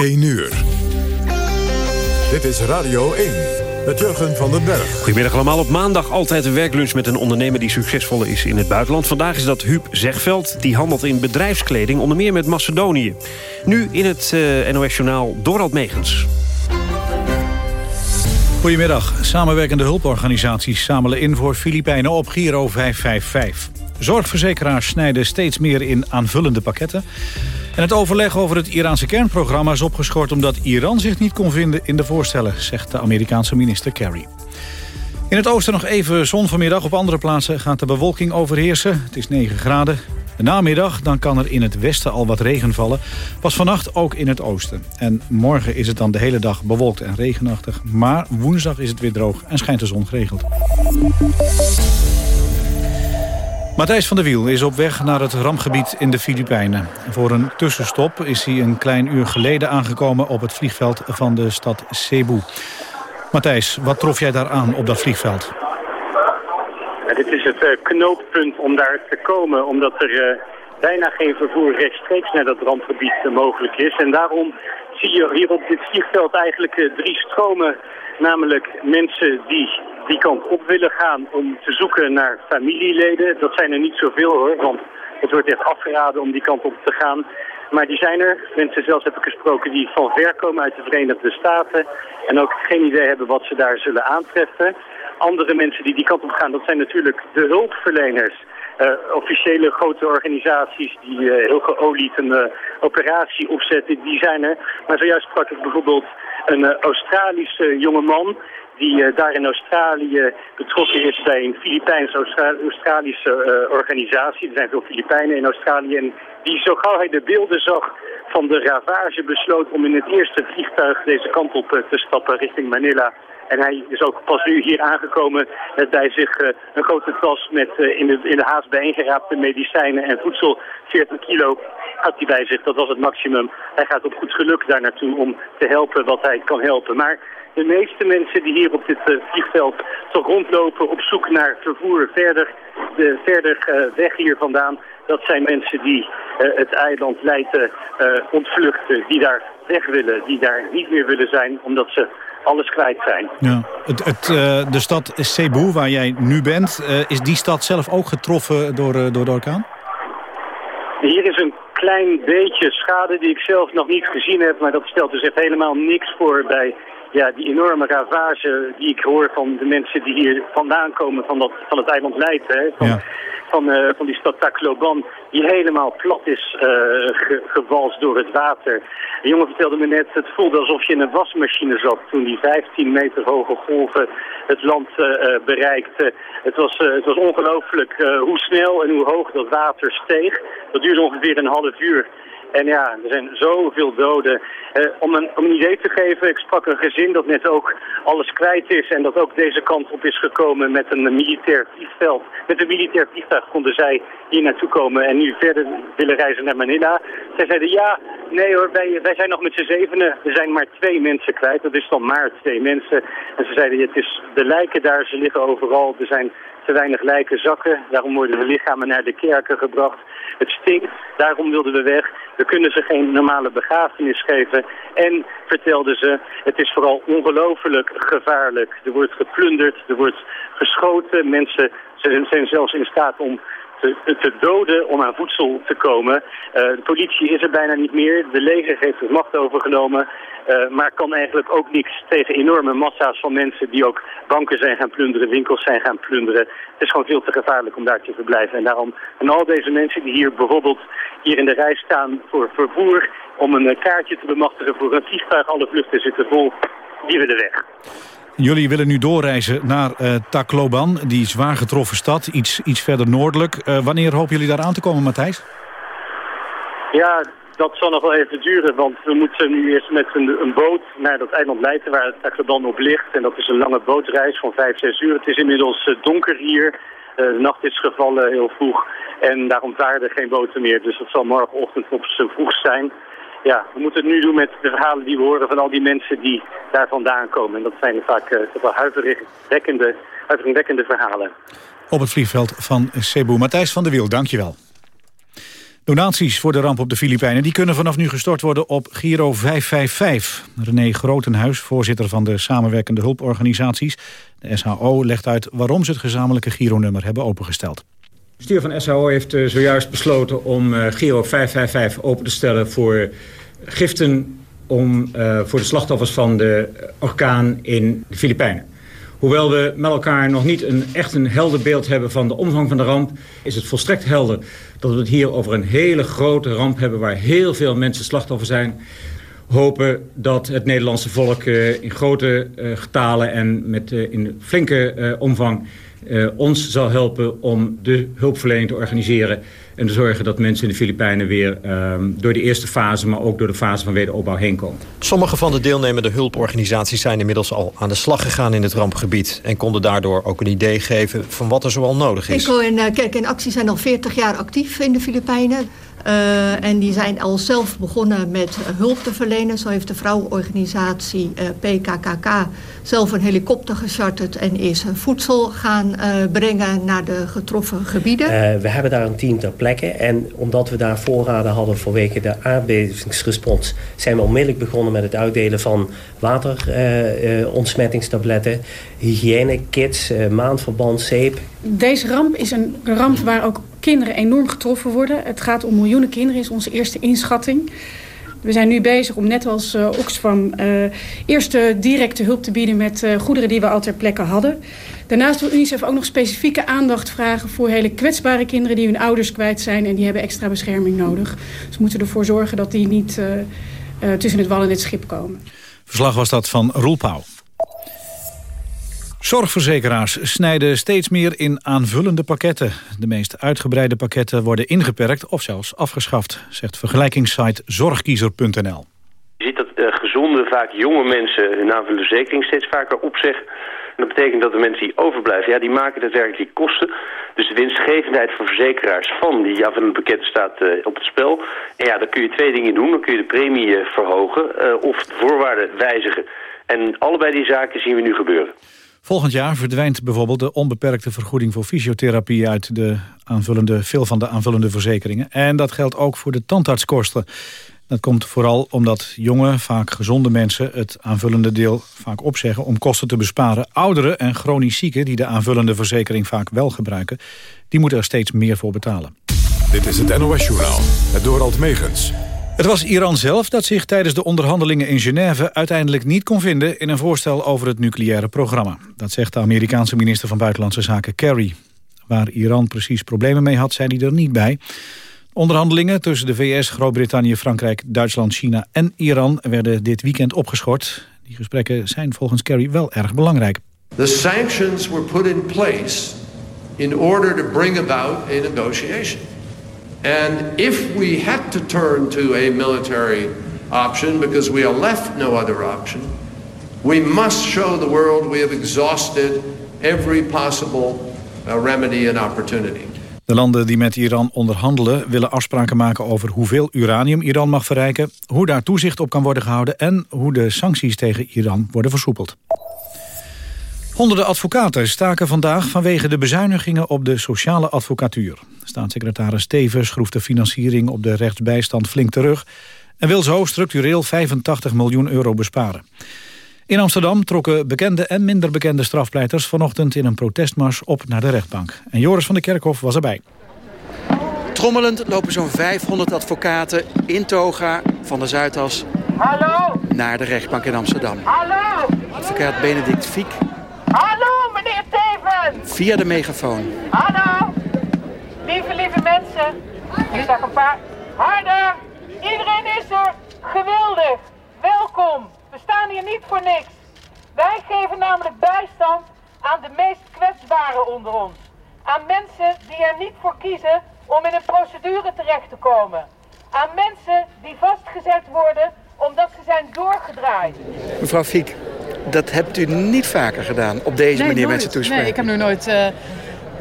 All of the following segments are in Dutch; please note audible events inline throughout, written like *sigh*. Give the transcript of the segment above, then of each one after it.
1 uur. Dit is Radio 1 met Jurgen van den Berg. Goedemiddag allemaal. Op maandag altijd een werklunch met een ondernemer... die succesvol is in het buitenland. Vandaag is dat Huub Zegveld. Die handelt in bedrijfskleding, onder meer met Macedonië. Nu in het uh, NOS-journaal Dorald Megens. Goedemiddag. Samenwerkende hulporganisaties zamelen in voor Filipijnen op Giro 555. Zorgverzekeraars snijden steeds meer in aanvullende pakketten. En het overleg over het Iraanse kernprogramma is opgeschort... omdat Iran zich niet kon vinden in de voorstellen, zegt de Amerikaanse minister Kerry. In het oosten nog even zon vanmiddag. Op andere plaatsen gaat de bewolking overheersen. Het is 9 graden. De namiddag dan kan er in het westen al wat regen vallen. Pas vannacht ook in het oosten. En morgen is het dan de hele dag bewolkt en regenachtig. Maar woensdag is het weer droog en schijnt de zon geregeld. Matthijs van der Wiel is op weg naar het rampgebied in de Filipijnen. Voor een tussenstop is hij een klein uur geleden aangekomen... op het vliegveld van de stad Cebu. Matthijs, wat trof jij daar aan op dat vliegveld? Dit is het uh, knooppunt om daar te komen... omdat er uh, bijna geen vervoer rechtstreeks naar dat rampgebied uh, mogelijk is. En daarom zie je hier op dit vliegveld eigenlijk drie stromen... namelijk mensen die die kant op willen gaan om te zoeken naar familieleden. Dat zijn er niet zoveel hoor, want het wordt echt afgeraden om die kant op te gaan. Maar die zijn er. Mensen zelfs heb ik gesproken die van ver komen uit de Verenigde Staten. En ook geen idee hebben wat ze daar zullen aantreffen. Andere mensen die die kant op gaan, dat zijn natuurlijk de hulpverleners. Uh, officiële grote organisaties die uh, heel geolied een uh, operatie opzetten, die zijn er. Maar zojuist sprak ik bijvoorbeeld een Australische jongeman die uh, daar in Australië betrokken is bij een Filipijns-Australische uh, organisatie. Er zijn veel Filipijnen in Australië en die zo gauw hij de beelden zag van de ravage besloot om in het eerste vliegtuig deze kant op te stappen richting Manila. En hij is ook pas nu hier aangekomen met bij zich een grote tas met in, de, in de haast bijeengeraapte medicijnen en voedsel. 40 kilo had hij bij zich, dat was het maximum. Hij gaat op goed geluk daar naartoe om te helpen wat hij kan helpen. Maar de meeste mensen die hier op dit uh, vliegveld toch rondlopen op zoek naar vervoer verder, de, verder uh, weg hier vandaan, dat zijn mensen die uh, het eiland Leiden ontvluchten, die daar weg willen, die daar niet meer willen zijn, omdat ze alles kwijt zijn. Ja. Het, het, de stad Cebu, waar jij nu bent, is die stad zelf ook getroffen door, door de orkaan? Hier is een klein beetje schade die ik zelf nog niet gezien heb, maar dat stelt dus echt helemaal niks voor bij ja, die enorme ravage die ik hoor van de mensen die hier vandaan komen van, dat, van het eiland Leiden. Van, van, uh, van die stad Tacloban, die helemaal plat is uh, ge gewalst door het water. De jongen vertelde me net, het voelde alsof je in een wasmachine zat toen die 15 meter hoge golven het land uh, bereikten. Het was, het was ongelooflijk hoe snel en hoe hoog dat water steeg. Dat duurde ongeveer een half uur. En ja, er zijn zoveel doden. Uh, om, een, om een idee te geven, ik sprak een gezin dat net ook alles kwijt is... en dat ook deze kant op is gekomen met een militair vliegveld. Met een militair vliegtuig konden zij hier naartoe komen en nu verder willen reizen naar Manila. Zij zeiden, ja, nee hoor, wij, wij zijn nog met z'n zevenen. Er zijn maar twee mensen kwijt, dat is dan maar twee mensen. En ze zeiden, het is, de lijken daar, ze liggen overal. Er zijn te weinig lijken zakken. Daarom worden de lichamen naar de kerken gebracht. Het stinkt, daarom wilden we weg. We kunnen ze geen normale begrafenis geven. En, vertelden ze, het is vooral ongelooflijk gevaarlijk. Er wordt geplunderd, er wordt geschoten. Mensen zijn zelfs in staat om te, doden om aan voedsel te komen. Uh, de politie is er bijna niet meer. De leger heeft de macht overgenomen. Uh, maar kan eigenlijk ook niks tegen enorme massa's van mensen die ook banken zijn gaan plunderen, winkels zijn gaan plunderen. Het is gewoon veel te gevaarlijk om daar te verblijven. En daarom, en al deze mensen die hier bijvoorbeeld hier in de rij staan voor vervoer, om een kaartje te bemachtigen voor een vliegtuig, alle vluchten zitten vol, die willen weg. Jullie willen nu doorreizen naar uh, Tacloban, die zwaar getroffen stad, iets, iets verder noordelijk. Uh, wanneer hopen jullie daar aan te komen, Matthijs? Ja, dat zal nog wel even duren, want we moeten nu eerst met een, een boot naar dat eiland Leiden waar Tacloban op ligt. En dat is een lange bootreis van 5, 6 uur. Het is inmiddels uh, donker hier. de nacht is gevallen heel vroeg en daarom er geen boten meer. Dus dat zal morgenochtend op z'n vroeg zijn ja, we moeten het nu doen met de verhalen die we horen van al die mensen die daar vandaan komen. En dat zijn vaak uh, huiveringwekkende, huiveringwekkende verhalen. Op het vliegveld van Cebu. Matthijs van der Wiel, dankjewel. Donaties voor de ramp op de Filipijnen die kunnen vanaf nu gestort worden op Giro 555. René Grotenhuis, voorzitter van de samenwerkende hulporganisaties, de SHO, legt uit waarom ze het gezamenlijke Giro-nummer hebben opengesteld. Bestuur van SHO heeft eh, zojuist besloten om eh, Giro 555 open te stellen voor giften om, uh, voor de slachtoffers van de orkaan in de Filipijnen. Hoewel we met elkaar nog niet een, echt een helder beeld hebben van de omvang van de ramp... is het volstrekt helder dat we het hier over een hele grote ramp hebben... waar heel veel mensen slachtoffer zijn. Hopen dat het Nederlandse volk in grote getalen en met, in flinke omvang... ons zal helpen om de hulpverlening te organiseren en te zorgen dat mensen in de Filipijnen weer um, door de eerste fase... maar ook door de fase van wederopbouw heen komen. Sommige van de deelnemende hulporganisaties zijn inmiddels al aan de slag gegaan in het rampgebied... en konden daardoor ook een idee geven van wat er zoal nodig is. Eco en uh, Kerk in Actie zijn al 40 jaar actief in de Filipijnen. Uh, en die zijn al zelf begonnen met uh, hulp te verlenen. Zo heeft de vrouwenorganisatie uh, PKKK zelf een helikopter gecharterd... en is voedsel gaan brengen naar de getroffen gebieden. we hebben daar een team ter plekke. En omdat we daar voorraden hadden vanwege de aardbevingsrespons... zijn we onmiddellijk begonnen met het uitdelen van waterontsmettingstabletten... hygiënekits, maandverband, zeep. Deze ramp is een ramp waar ook kinderen enorm getroffen worden. Het gaat om miljoenen kinderen, is onze eerste inschatting. We zijn nu bezig om net als uh, Oxfam uh, eerste directe hulp te bieden met uh, goederen die we al ter plekke hadden. Daarnaast wil UNICEF ook nog specifieke aandacht vragen voor hele kwetsbare kinderen die hun ouders kwijt zijn en die hebben extra bescherming nodig. Dus we moeten ervoor zorgen dat die niet tussen het wal en het schip komen. Verslag was dat van Roel Pauw. Zorgverzekeraars snijden steeds meer in aanvullende pakketten. De meest uitgebreide pakketten worden ingeperkt of zelfs afgeschaft, zegt vergelijkingssite zorgkiezer.nl. Je ziet dat uh, gezonde, vaak jonge mensen hun aanvullende verzekering steeds vaker opzeggen. En dat betekent dat de mensen die overblijven, ja, die maken daadwerkelijk die kosten. Dus de winstgevendheid voor verzekeraars van die aanvullende pakketten staat uh, op het spel. En ja, dan kun je twee dingen doen. Dan kun je de premie uh, verhogen of de voorwaarden wijzigen. En allebei die zaken zien we nu gebeuren. Volgend jaar verdwijnt bijvoorbeeld de onbeperkte vergoeding voor fysiotherapie uit de aanvullende, veel van de aanvullende verzekeringen. En dat geldt ook voor de tandartskosten. Dat komt vooral omdat jonge, vaak gezonde mensen het aanvullende deel vaak opzeggen om kosten te besparen. Ouderen en chronisch zieken die de aanvullende verzekering vaak wel gebruiken, die moeten er steeds meer voor betalen. Dit is het NOS Journaal, het Dorald Megens. Het was Iran zelf dat zich tijdens de onderhandelingen in Genève... uiteindelijk niet kon vinden in een voorstel over het nucleaire programma. Dat zegt de Amerikaanse minister van Buitenlandse Zaken Kerry. Waar Iran precies problemen mee had, zei hij er niet bij. Onderhandelingen tussen de VS, Groot-Brittannië, Frankrijk, Duitsland, China en Iran... werden dit weekend opgeschort. Die gesprekken zijn volgens Kerry wel erg belangrijk. The sanctions were put in place in order to bring about a negotiation. And if we had to turn to a military option because we are left no other option, we must show the world we have exhausted every possible uh, remedy and opportunity. De landen die met Iran onderhandelen willen afspraken maken over hoeveel uranium Iran mag verrijken, hoe daar toezicht op kan worden gehouden en hoe de sancties tegen Iran worden versoepeld. Honderden advocaten staken vandaag vanwege de bezuinigingen op de sociale advocatuur. Staatssecretaris Stevens schroeft de financiering op de rechtsbijstand flink terug... en wil zo structureel 85 miljoen euro besparen. In Amsterdam trokken bekende en minder bekende strafpleiters... vanochtend in een protestmars op naar de rechtbank. En Joris van der Kerkhof was erbij. Trommelend lopen zo'n 500 advocaten in toga van de Zuidas... Hallo? naar de rechtbank in Amsterdam. Hallo? Advocaat Benedict Fiek Hallo, meneer Teven! Via de megafoon. Hallo! Lieve, lieve mensen. Hier zag een paar. Harder! Iedereen is er. Geweldig. Welkom. We staan hier niet voor niks. Wij geven namelijk bijstand aan de meest kwetsbaren onder ons. Aan mensen die er niet voor kiezen om in een procedure terecht te komen. Aan mensen die vastgezet worden omdat ze zijn doorgedraaid. Mevrouw Fiek, dat hebt u niet vaker gedaan, op deze manier mensen toespreken. Nee, ik heb nog nooit, uh,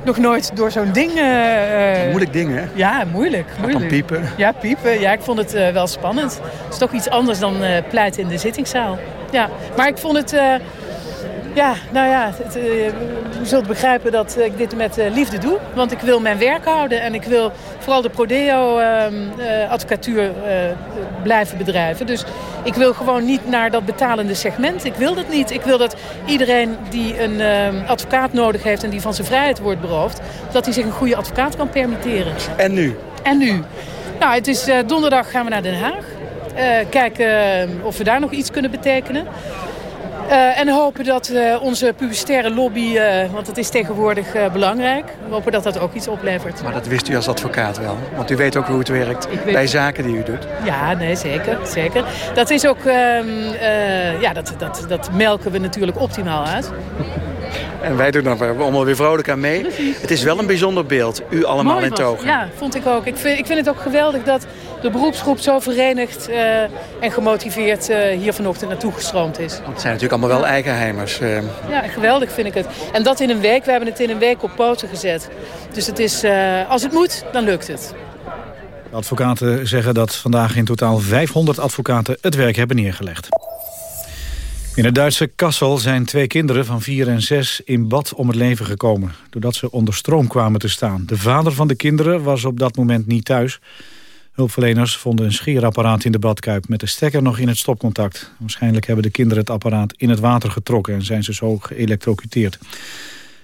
nog nooit door zo'n ding... Uh, moeilijk ding, hè? Ja, moeilijk. moeilijk. piepen. Ja, piepen. Ja, ik vond het uh, wel spannend. Het is toch iets anders dan pleiten in de zittingszaal. Ja, maar ik vond het... Ja, nou ja, het, uh, je zult begrijpen dat ik dit met uh, liefde doe. Want ik wil mijn werk houden en ik wil vooral de prodeo-advocatuur uh, blijven bedrijven. Dus ik wil gewoon niet naar dat betalende segment. Ik wil dat niet. Ik wil dat iedereen die een advocaat nodig heeft en die van zijn vrijheid wordt beroofd... dat hij zich een goede advocaat kan permitteren. En nu? En nu? Nou, het is donderdag gaan we naar Den Haag. kijken of we daar nog iets kunnen betekenen. Uh, en hopen dat uh, onze publicitaire lobby, uh, want het is tegenwoordig belangrijk... we hopen dat dat ook iets oplevert. Maar dat wist u als advocaat wel? Want u weet ook hoe het werkt bij zaken die u doet. Ja, nee, zeker. zeker. Dat is ook... Ehm, ja, dat, dat, dat melken we natuurlijk optimaal uit. En wij doen er allemaal weer vrolijk aan mee. Het is wel een bijzonder beeld, u allemaal Mooi in toga. Ja, vond ik ook. Ik vind, ik vind het ook geweldig dat de beroepsgroep zo verenigd uh, en gemotiveerd uh, hier vanochtend naartoe gestroomd is. Want het zijn natuurlijk allemaal wel eigenheimers. Uh. Ja, geweldig vind ik het. En dat in een week. We hebben het in een week op poten gezet. Dus het is, als het moet, dan lukt het. De advocaten zeggen dat vandaag in totaal 500 advocaten het werk hebben neergelegd. In het Duitse Kassel zijn twee kinderen van 4 en 6 in bad om het leven gekomen... doordat ze onder stroom kwamen te staan. De vader van de kinderen was op dat moment niet thuis. Hulpverleners vonden een scheerapparaat in de badkuip... met de stekker nog in het stopcontact. Waarschijnlijk hebben de kinderen het apparaat in het water getrokken... en zijn ze zo geëlektrocuteerd.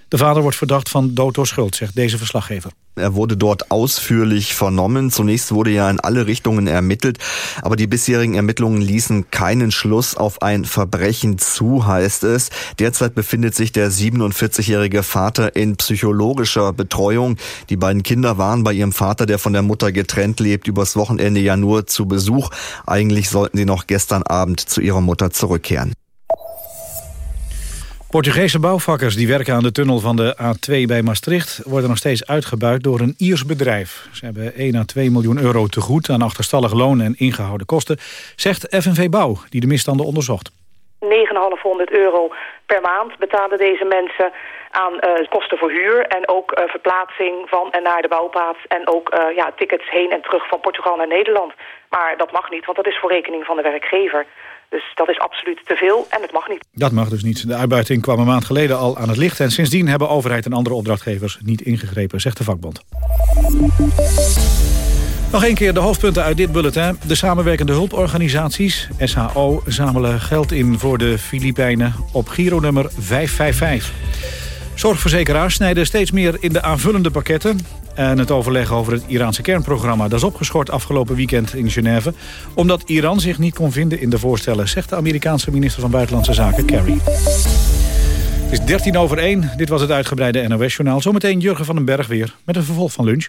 De vader wordt verdacht van dood door schuld, zegt deze verslaggever. Er wurde dort ausführlich vernommen. Zunächst wurde ja in alle Richtungen ermittelt, aber die bisherigen Ermittlungen ließen keinen Schluss auf ein Verbrechen zu, heißt es. Derzeit befindet sich der 47-jährige Vater in psychologischer Betreuung. Die beiden Kinder waren bei ihrem Vater, der von der Mutter getrennt lebt, übers Wochenende ja nur zu Besuch. Eigentlich sollten sie noch gestern Abend zu ihrer Mutter zurückkehren. Portugese bouwvakkers die werken aan de tunnel van de A2 bij Maastricht... worden nog steeds uitgebuit door een Iers bedrijf. Ze hebben 1 à 2 miljoen euro te goed aan achterstallig loon en ingehouden kosten... zegt FNV Bouw, die de misstanden onderzocht. 9,500 euro per maand betalen deze mensen aan uh, kosten voor huur... en ook uh, verplaatsing van en naar de bouwplaats... en ook uh, ja, tickets heen en terug van Portugal naar Nederland. Maar dat mag niet, want dat is voor rekening van de werkgever... Dus dat is absoluut te veel en het mag niet. Dat mag dus niet. De uitbuiting kwam een maand geleden al aan het licht... en sindsdien hebben overheid en andere opdrachtgevers niet ingegrepen, zegt de vakbond. Nog een keer de hoofdpunten uit dit bulletin. De samenwerkende hulporganisaties, SHO, zamelen geld in voor de Filipijnen op Giro-nummer 555. Zorgverzekeraars snijden steeds meer in de aanvullende pakketten. En het overleg over het Iraanse kernprogramma... dat is opgeschort afgelopen weekend in Genève... omdat Iran zich niet kon vinden in de voorstellen... zegt de Amerikaanse minister van Buitenlandse Zaken Kerry. Het is 13 over 1. Dit was het uitgebreide NOS-journaal. Zometeen Jurgen van den Berg weer met een vervolg van lunch.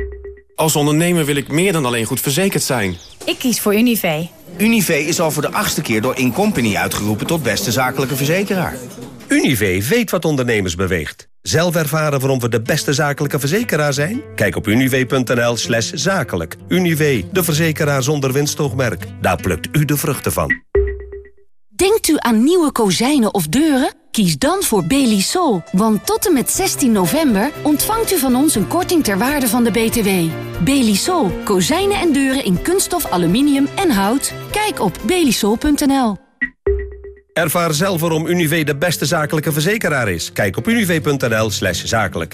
Als ondernemer wil ik meer dan alleen goed verzekerd zijn. Ik kies voor Univé. Univé is al voor de achtste keer door Incompany uitgeroepen tot beste zakelijke verzekeraar. Univé weet wat ondernemers beweegt. Zelf ervaren waarom we de beste zakelijke verzekeraar zijn? Kijk op univé.nl slash zakelijk. Univé, de verzekeraar zonder winstoogmerk. Daar plukt u de vruchten van. Denkt u aan nieuwe kozijnen of deuren? Kies dan voor Belisol, want tot en met 16 november ontvangt u van ons een korting ter waarde van de BTW. Belisol, kozijnen en deuren in kunststof, aluminium en hout. Kijk op belisol.nl. Ervaar zelf waarom Univé de beste zakelijke verzekeraar is. Kijk op univé.nl slash zakelijk.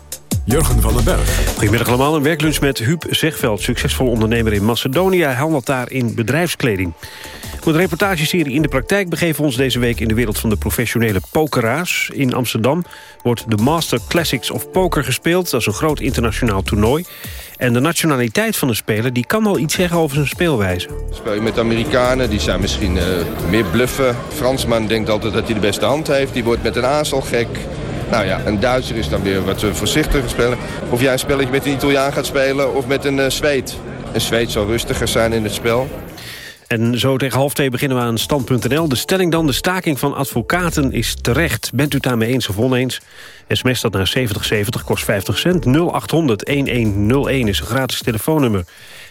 Jurgen van den Berg. Goedemiddag allemaal, een werklunch met Huub Zegveld... succesvol ondernemer in Macedonië. Hij handelt daar in bedrijfskleding. Voor de reportageserie In de Praktijk begeven we ons deze week... in de wereld van de professionele pokeraars. In Amsterdam wordt de Master Classics of Poker gespeeld. Dat is een groot internationaal toernooi. En de nationaliteit van de speler die kan al iets zeggen over zijn speelwijze. Speel je met Amerikanen, die zijn misschien uh, meer bluffen. Fransman denkt altijd dat hij de beste hand heeft. Die wordt met een aas al gek. Nou ja, een Duitser is dan weer wat voorzichtiger spelen. Of jij een spelletje met een Italiaan gaat spelen of met een uh, Zweed. Een Zweed zal rustiger zijn in het spel. En zo tegen half twee beginnen we aan stand.nl. De stelling dan, de staking van advocaten is terecht. Bent u het daarmee eens of oneens? SMS dat naar 7070 kost 50 cent. 0800-1101 is een gratis telefoonnummer.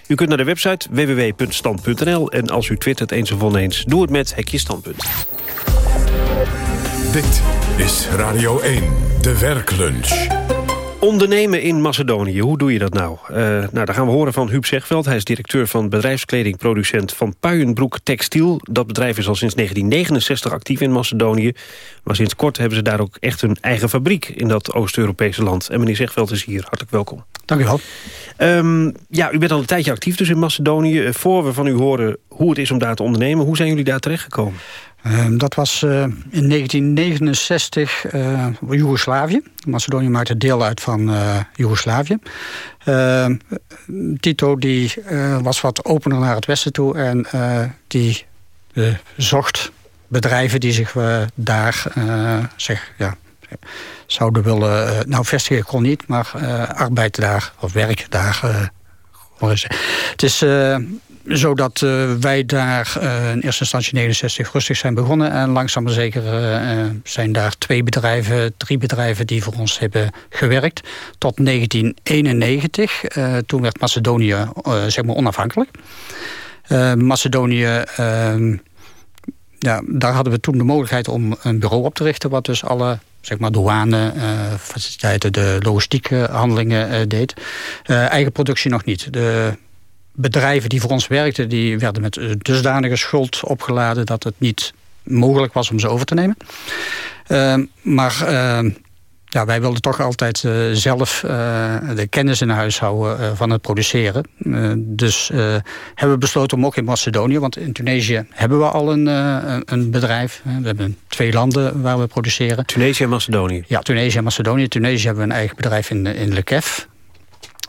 U kunt naar de website www.stand.nl. En als u twittert eens of oneens, doe het met Hekje Standpunt. Dit is Radio 1, de werklunch. Ondernemen in Macedonië, hoe doe je dat nou? Uh, nou, daar gaan we horen van Huub Zegveld. Hij is directeur van bedrijfskledingproducent Van Puijenbroek Textiel. Dat bedrijf is al sinds 1969 actief in Macedonië. Maar sinds kort hebben ze daar ook echt een eigen fabriek... in dat Oost-Europese land. En meneer Zegveld is hier. Hartelijk welkom. Dank u wel. Um, ja, u bent al een tijdje actief dus in Macedonië. Eh, voor we van u horen hoe het is om daar te ondernemen... hoe zijn jullie daar terechtgekomen? Uh, dat was uh, in 1969 uh, Joegoslavië. Macedonië maakte deel uit van Joegoslavië. Ehm, Tito die, was wat opener naar het westen toe... en die zocht bedrijven die zich daar zeg, ja, zouden willen... nou, vestigen kon niet, maar arbeid daar of werk daar... het is zodat uh, wij daar uh, in eerste instantie 69 rustig zijn begonnen. En langzaam maar zeker uh, zijn daar twee bedrijven, drie bedrijven die voor ons hebben gewerkt. Tot 1991. toen werd Macedonië zeg maar onafhankelijk. Macedonië, ehm, ja, daar hadden we toen de mogelijkheid om een bureau op te richten... wat dus alle zeg maar douane, faciliteiten, de logistieke handelingen deed. eigen productie nog niet. De bedrijven die voor ons werkten... die werden met dusdanige schuld opgeladen... dat het niet mogelijk was om ze over te nemen. Uh, maar uh, ja, wij wilden toch altijd uh, zelf de kennis in huis houden van het produceren. dus hebben we besloten om ook in Macedonië... want in Tunesië hebben we al een, een bedrijf. we hebben twee landen waar we produceren. Tunesië en Macedonië? Ja, Tunesië en Macedonië. Tunesië hebben we een eigen bedrijf in, in Le Kef.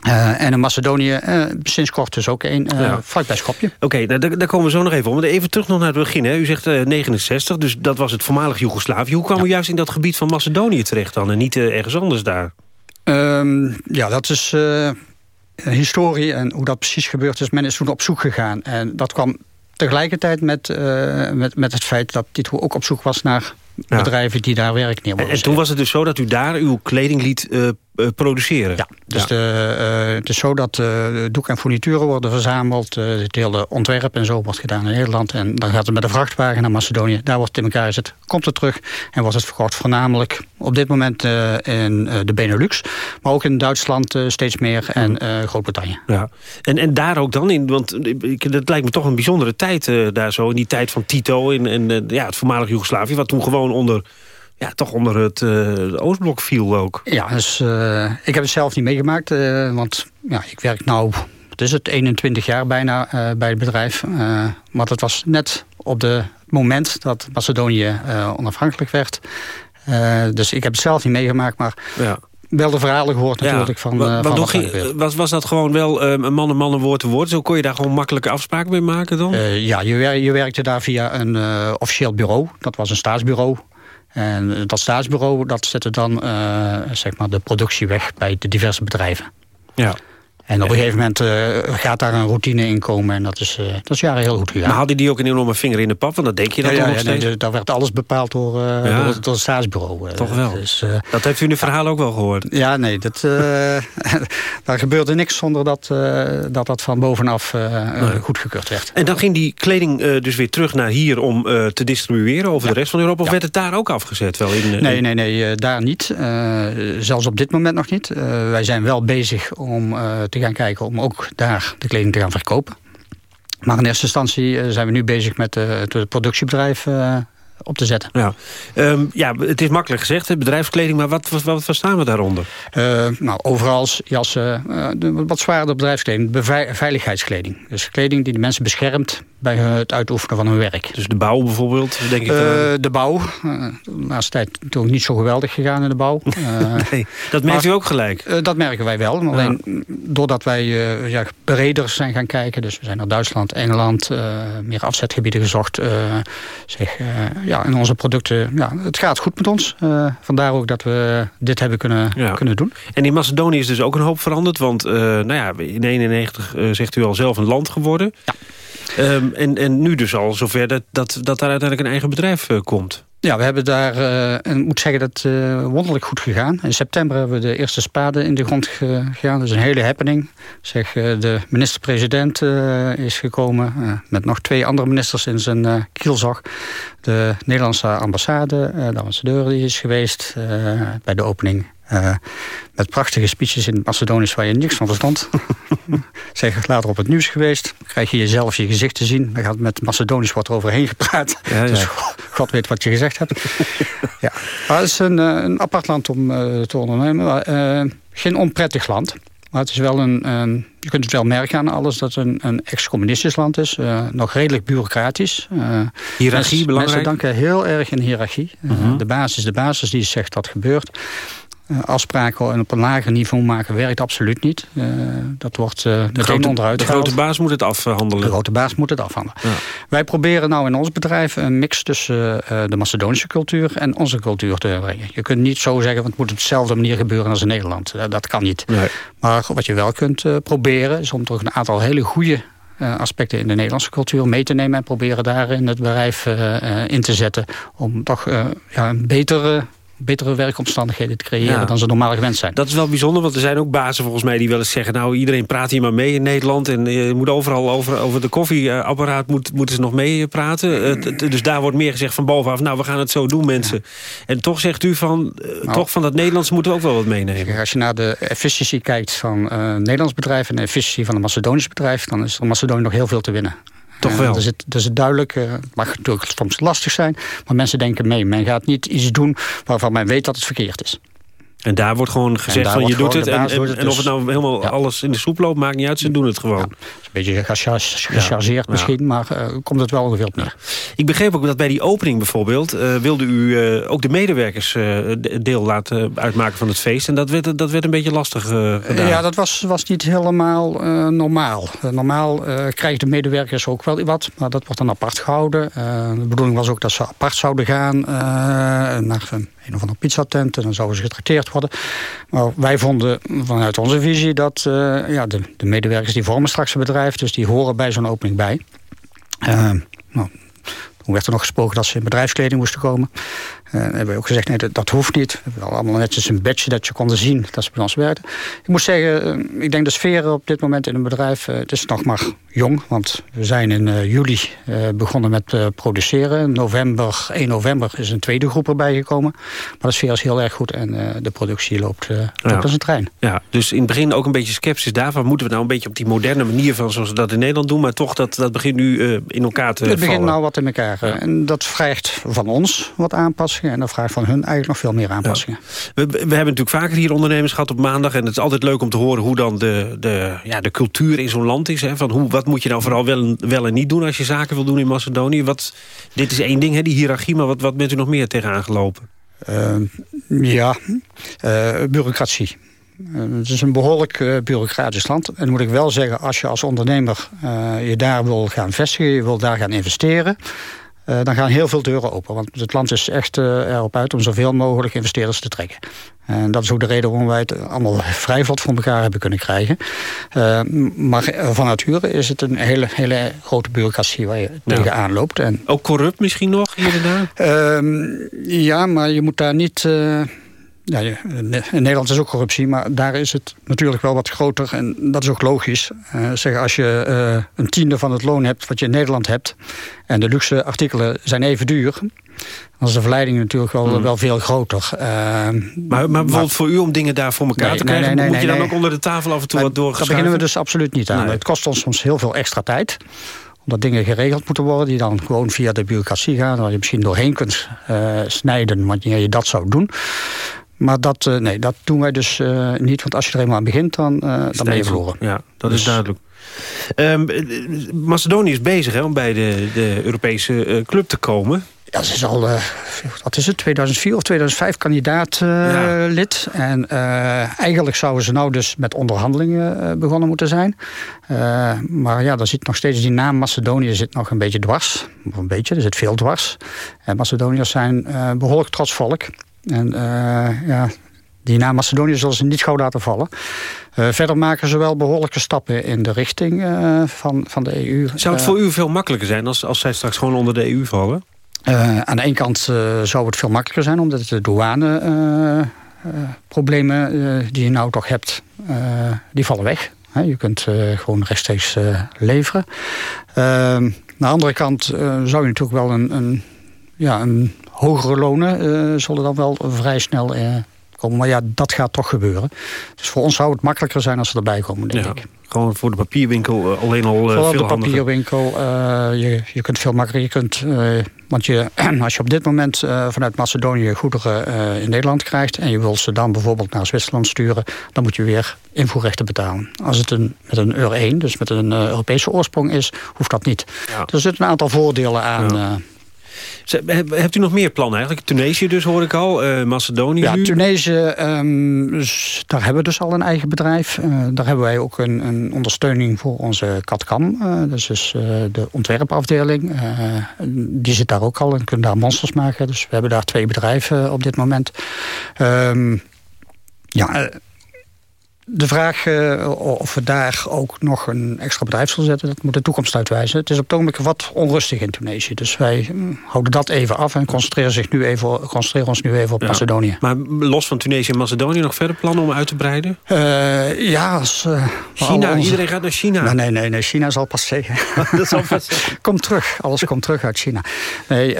Uh, en in Macedonië uh, sinds kort dus ook een uh, ja. vlakbij Skopje. Oké, okay, daar, daar, komen we zo nog even om. Even terug nog naar het begin. Hè. U zegt 69, dus dat was het voormalig Joegoslavië. Hoe kwam ja. u juist in dat gebied van Macedonië terecht dan... en niet ergens anders daar? Um, ja, dat is historie en hoe dat precies gebeurd is. Men is toen op zoek gegaan. En dat kwam tegelijkertijd met, met, met het feit dat dit ook op zoek was naar bedrijven die daar werk nemen. En, en toen was het dus zo dat u daar uw kleding liet uh, produceren? Ja, dus ja. De, uh, het is zo dat uh, doek en fournituren worden verzameld. het hele ontwerp en zo wordt gedaan in Nederland. En dan gaat het met de vrachtwagen naar Macedonië. Daar wordt het in elkaar gezet, komt het terug. En wordt het verkocht voornamelijk op dit moment in de Benelux. Maar ook in Duitsland steeds meer en Groot-Brittannië. Ja. En, en daar ook dan in, want dat lijkt me toch een bijzondere tijd daar zo. In die tijd van Tito en, en ja, het voormalig Joegoslavië. Wat toen gewoon onder ja, toch onder het uh, Oostblok viel ook. Ja, dus, uh, ik heb het zelf niet meegemaakt. Uh, want ja, ik werk nu, het is het, 21 jaar bijna bij het bedrijf. maar dat was net op de, het moment dat Macedonië onafhankelijk werd. dus ik heb het zelf niet meegemaakt, maar... Ja wel de verhalen gehoord natuurlijk ja, van, van ging, was, was dat gewoon wel een man en man een woord te woord? Zo kon je daar gewoon makkelijke afspraken mee maken dan? Ja, je, je, werkte daar via een officieel bureau. Dat was een staatsbureau. En dat staatsbureau dat zette dan zeg maar de productie weg bij de diverse bedrijven. Ja. En op een gegeven moment uh, gaat daar een routine in komen. En dat is, uh, dat is jaren heel goed gegaan. Maar hadden die ook een enorme vinger in de pap? Want dat denk je dat ja, ja, nog nee, daar werd alles bepaald door, uh, ja. door, door, het staatsbureau. Toch wel. Dus, dat heeft u in het verhaal ook wel gehoord. Ja, nee. Dat, *laughs* daar gebeurde niks zonder dat dat, dat van bovenaf nee. goedgekeurd werd. En dan ging die kleding dus weer terug naar hier om te distribueren over de rest van Europa? Of werd het daar ook afgezet? Wel in, nee, nee, nee, daar niet. zelfs op dit moment nog niet. wij zijn wel bezig om te gaan kijken om ook daar de kleding te gaan verkopen. Maar in eerste instantie eh, zijn we nu bezig met uh, het productiebedrijf uh, op te zetten. Ja, um, ja het is makkelijk gezegd, hè, bedrijfskleding, maar wat, wat, wat verstaan we daaronder? Uh, nou, overal jassen, uh, de, wat zwaarder bedrijfskleding, veiligheidskleding. Dus kleding die de mensen beschermt bij het uitoefenen van hun werk. Dus de bouw bijvoorbeeld, denk ik? Uh, de bouw. de laatste tijd toch niet zo geweldig gegaan in de bouw. *laughs* nee, dat merkt u ook gelijk? dat merken wij wel. Alleen doordat wij ja, breder zijn gaan kijken, dus we zijn naar Duitsland, Engeland, meer afzetgebieden gezocht. zeg, ja, in onze producten, ja, het gaat goed met ons. vandaar ook dat we dit hebben kunnen, kunnen doen. En in Macedonië is dus ook een hoop veranderd. Want uh, nou ja, in 91 uh, zegt u al zelf een land geworden. Ja. Um, en, en nu dus al zover dat, dat, dat daar uiteindelijk een eigen bedrijf komt. Ja, we hebben daar, uh, en ik moet zeggen, dat uh, wonderlijk goed gegaan. In september hebben we de eerste spade in de grond gegaan. Dat is een hele happening. Zeg, uh, de minister-president is gekomen met nog twee andere ministers in zijn kielzog. De Nederlandse ambassade, de ambassadeur die is geweest bij de opening uh, met prachtige speeches in het Macedonisch waar je niks van verstond. *laughs* zeg later op het nieuws geweest. krijg je jezelf je gezicht te zien. Dan gaat met Macedonisch wordt er overheen gepraat. Ja, ja. Dus God weet wat je gezegd hebt. ja. Maar het is een, een apart land om uh, te ondernemen. Maar, uh, geen onprettig land. Maar het is wel een, een, je kunt het wel merken aan alles dat het een, een ex-communistisch land is. Uh, nog redelijk bureaucratisch. Uh, hiërarchie belangrijk? Mensen danken heel erg in hiërarchie. Uh -huh. De basis, de basis die zegt dat gebeurt. Uh, afspraken op een lager niveau maken werkt absoluut niet. Uh, dat wordt uh, de, grote, onderuit de grote baas moet het afhandelen. De grote baas moet het afhandelen. Ja. Wij proberen nou in ons bedrijf een mix tussen de Macedonische cultuur en onze cultuur te brengen. Je kunt niet zo zeggen, want het moet op dezelfde manier gebeuren als in Nederland. dat kan niet. Nee. Maar wat je wel kunt proberen, is om toch een aantal hele goede aspecten in de Nederlandse cultuur mee te nemen... en proberen daar in het bedrijf in te zetten... om toch ja, een betere betere werkomstandigheden te creëren dan ze normaal gewend zijn. Dat is wel bijzonder, want er zijn ook bazen volgens mij die wel eens zeggen... nou, iedereen praat hier maar mee in Nederland... en je moet overal over, over de koffieapparaat moet, moeten ze nog mee praten. dus daar wordt meer gezegd van bovenaf... nou, we gaan het zo doen, mensen. En toch zegt u van, nou, toch van dat Nederlands moeten we ook wel wat meenemen. Als je naar de efficiëntie kijkt van uh, Nederlands bedrijf... en de efficiëntie van een Macedonisch bedrijf... dan is er Macedonië nog heel veel te winnen. Toch wel? dus, het, dus het duidelijk, uh, mag natuurlijk soms lastig zijn... maar mensen denken mee. Men gaat niet iets doen waarvan men weet dat het verkeerd is. En daar wordt gewoon gezegd van je doet het. En, en, en, of het nou helemaal ja. alles in de soep loopt, maakt niet uit. Ze doen het gewoon. Ja, een beetje gechargeerd ja. misschien, maar uh, komt het wel ongeveer op neer. Ik begreep ook dat bij die opening bijvoorbeeld... Uh, wilde u uh, ook de medewerkers deel laten uitmaken van het feest. En dat werd, dat werd een beetje lastig gedaan. Ja, dat was, was niet helemaal normaal. normaal krijgen de medewerkers ook wel wat, maar dat wordt dan apart gehouden. de bedoeling was ook dat ze apart zouden gaan naar een of andere pizzatent. En dan zouden ze getrakteerd worden. Maar wij vonden vanuit onze visie dat uh, ja, de, de, medewerkers die vormen straks het bedrijf... dus die horen bij zo'n opening bij. Uh, nou, toen werd er nog gesproken dat ze in bedrijfskleding moesten komen. Uh, hebben we ook gezegd, nee, dat, dat, hoeft niet. We hebben allemaal netjes een badge dat je kon zien dat ze bij ons werkten. Ik moet zeggen, uh, ik denk de sfeer op dit moment in een bedrijf... Uh, het is nog maar jong, want we zijn in juli begonnen met produceren. November, 1 november is een tweede groep erbij gekomen. Maar de sfeer is heel erg goed en de productie loopt, loopt als een trein. Ja, dus in het begin ook een beetje sceptisch daarvan. Moeten we nou een beetje op die moderne manier van zoals we dat in Nederland doen... maar toch, dat, dat begint nu in elkaar te Het begint vallen. nou wat in elkaar. Ja. En dat vraagt van ons wat aanpassingen en dat vraagt van hun eigenlijk nog veel meer aanpassingen. Ja. We, we, hebben natuurlijk vaker hier ondernemers gehad op maandag... en het is altijd leuk om te horen hoe dan de, de, ja, de cultuur in zo'n land is. Hè? Van hoe, wat moet je nou vooral wel, wel en niet doen als je zaken wil doen in Macedonië? Wat, dit is één ding, hè, die hiërarchie, maar wat, wat bent u nog meer tegenaan gelopen? Uh, ja, uh, bureaucratie. Uh, het is een behoorlijk uh, bureaucratisch land. En moet ik wel zeggen, als je als ondernemer uh, je daar wil gaan vestigen... je wil daar gaan investeren... Uh, dan gaan heel veel deuren open. Want het land is echt uh, erop uit om zoveel mogelijk investeerders te trekken. En dat is ook de reden waarom wij het allemaal vrij vlot voor elkaar hebben kunnen krijgen. Uh, maar van nature is het een hele, hele grote bureaucratie waar je ja. tegenaan loopt. En, ook corrupt misschien nog hier en daar? Ehm, ja, maar je moet daar niet ja, in Nederland is ook corruptie, maar daar is het natuurlijk wel wat groter. En dat is ook logisch. Uh, zeg, als je uh, een tiende van het loon hebt wat je in Nederland hebt... en de luxe artikelen zijn even duur... dan is de verleiding natuurlijk wel, hmm. wel veel groter. Uh, maar, maar bijvoorbeeld maar, voor u om dingen daar voor elkaar nee, te krijgen... Nee, nee, moet je dan ook onder de tafel af en toe wat doorgeschuiven? Daar beginnen we dus absoluut niet aan. Het kost ons soms heel veel extra tijd omdat dingen geregeld moeten worden die dan gewoon via de bureaucratie gaan... waar je misschien doorheen kunt snijden wanneer je dat zou doen. Maar dat, uh, nee, dat doen wij dus uh, niet. Want als je er eenmaal aan begint, dan, dan ben je verloren. Ja, dat dus, is duidelijk. Um, Macedonië is bezig hè, om bij de, de Europese club te komen. Ja, ze is al, uh, wat is het, 2004 of 2005 kandidaatlid. Uh, ja. En uh, eigenlijk zouden ze nou dus met onderhandelingen begonnen moeten zijn. maar ja, daar zit nog steeds die naam Macedonië zit nog een beetje dwars. Of een beetje, er zit veel dwars. En Macedoniërs zijn behoorlijk trots volk. En ja, die naam Macedonië zullen ze niet gauw laten vallen. verder maken ze wel behoorlijke stappen in de richting van, van de EU. Zou het voor u veel makkelijker zijn als, als zij straks gewoon onder de EU vallen? Uh, aan de ene kant zou het veel makkelijker zijn... omdat de douaneproblemen die je nou toch hebt, die vallen weg. He, je kunt gewoon rechtstreeks leveren. aan de andere kant zou je natuurlijk wel een, een, ja, een hogere lonen... zullen dan wel vrij snel komen. Maar ja, dat gaat toch gebeuren. Dus voor ons zou het makkelijker zijn als ze erbij komen, denk ja. ik. Gewoon voor de papierwinkel uh, alleen al Vooral veel de papierwinkel. Uh, je, je kunt veel makkelijker. Je kunt, want je, *clears throat* als je op dit moment vanuit Macedonië goederen in Nederland krijgt... en je wil ze dan bijvoorbeeld naar Zwitserland sturen... dan moet je weer invoerrechten betalen. Als het een, met een Euro 1, dus met een Europese oorsprong is... hoeft dat niet. Ja. Er zitten een aantal voordelen aan... Ja. Hebt u nog meer plannen eigenlijk? Tunesië dus hoor ik al, uh, Macedonië Ja, Tunesië, um, daar hebben we dus al een eigen bedrijf. Uh, daar hebben wij ook een, een ondersteuning voor onze Katkam. Uh, dus, dus de ontwerpafdeling. die zit daar ook al en kunnen daar monsters maken. Dus we hebben daar twee bedrijven op dit moment. Um, ja de vraag uh, of we daar ook nog een extra bedrijf zullen zetten... dat moet de toekomst uitwijzen. Het is op het ogenblik wat onrustig in Tunesië. Dus wij hm, houden dat even af en concentreren, zich nu even, concentreren ons nu even op ja. Macedonië. Maar los van Tunesië en Macedonië nog verder plannen om uit te breiden? Uh, ja, als... Uh, China, onze... iedereen gaat naar China. Nou, nee, nee, nee, China zal pas zeggen. *laughs* dat zal pas *laughs* terug, alles komt terug uit China. Nee,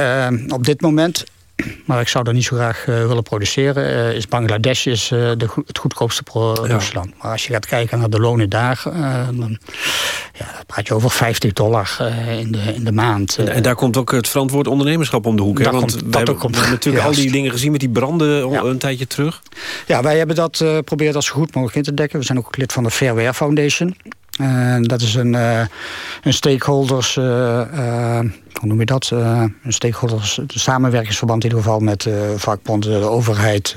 op dit moment *clears throat* maar ik zou dat niet zo graag uh, willen produceren. Uh, is Bangladesh is, uh, de het goedkoopste productieland. Ja. Maar als je gaat kijken naar de lonen daar... dan ja, praat je over 50 dollar in, de, in de maand. En, en, daar komt ook het verantwoord ondernemerschap om de hoek. Hè? Want komt, we hebben, komt, natuurlijk *laughs* al die dingen gezien met die branden ja. een tijdje terug. Ja, wij hebben dat geprobeerd als zo goed mogelijk in te dekken. We zijn ook lid van de Fairware Foundation... Uh, dat is een, uh, een stakeholders, uh, hoe noem je dat? een stakeholders samenwerkingsverband in ieder geval met vakbonden, de overheid,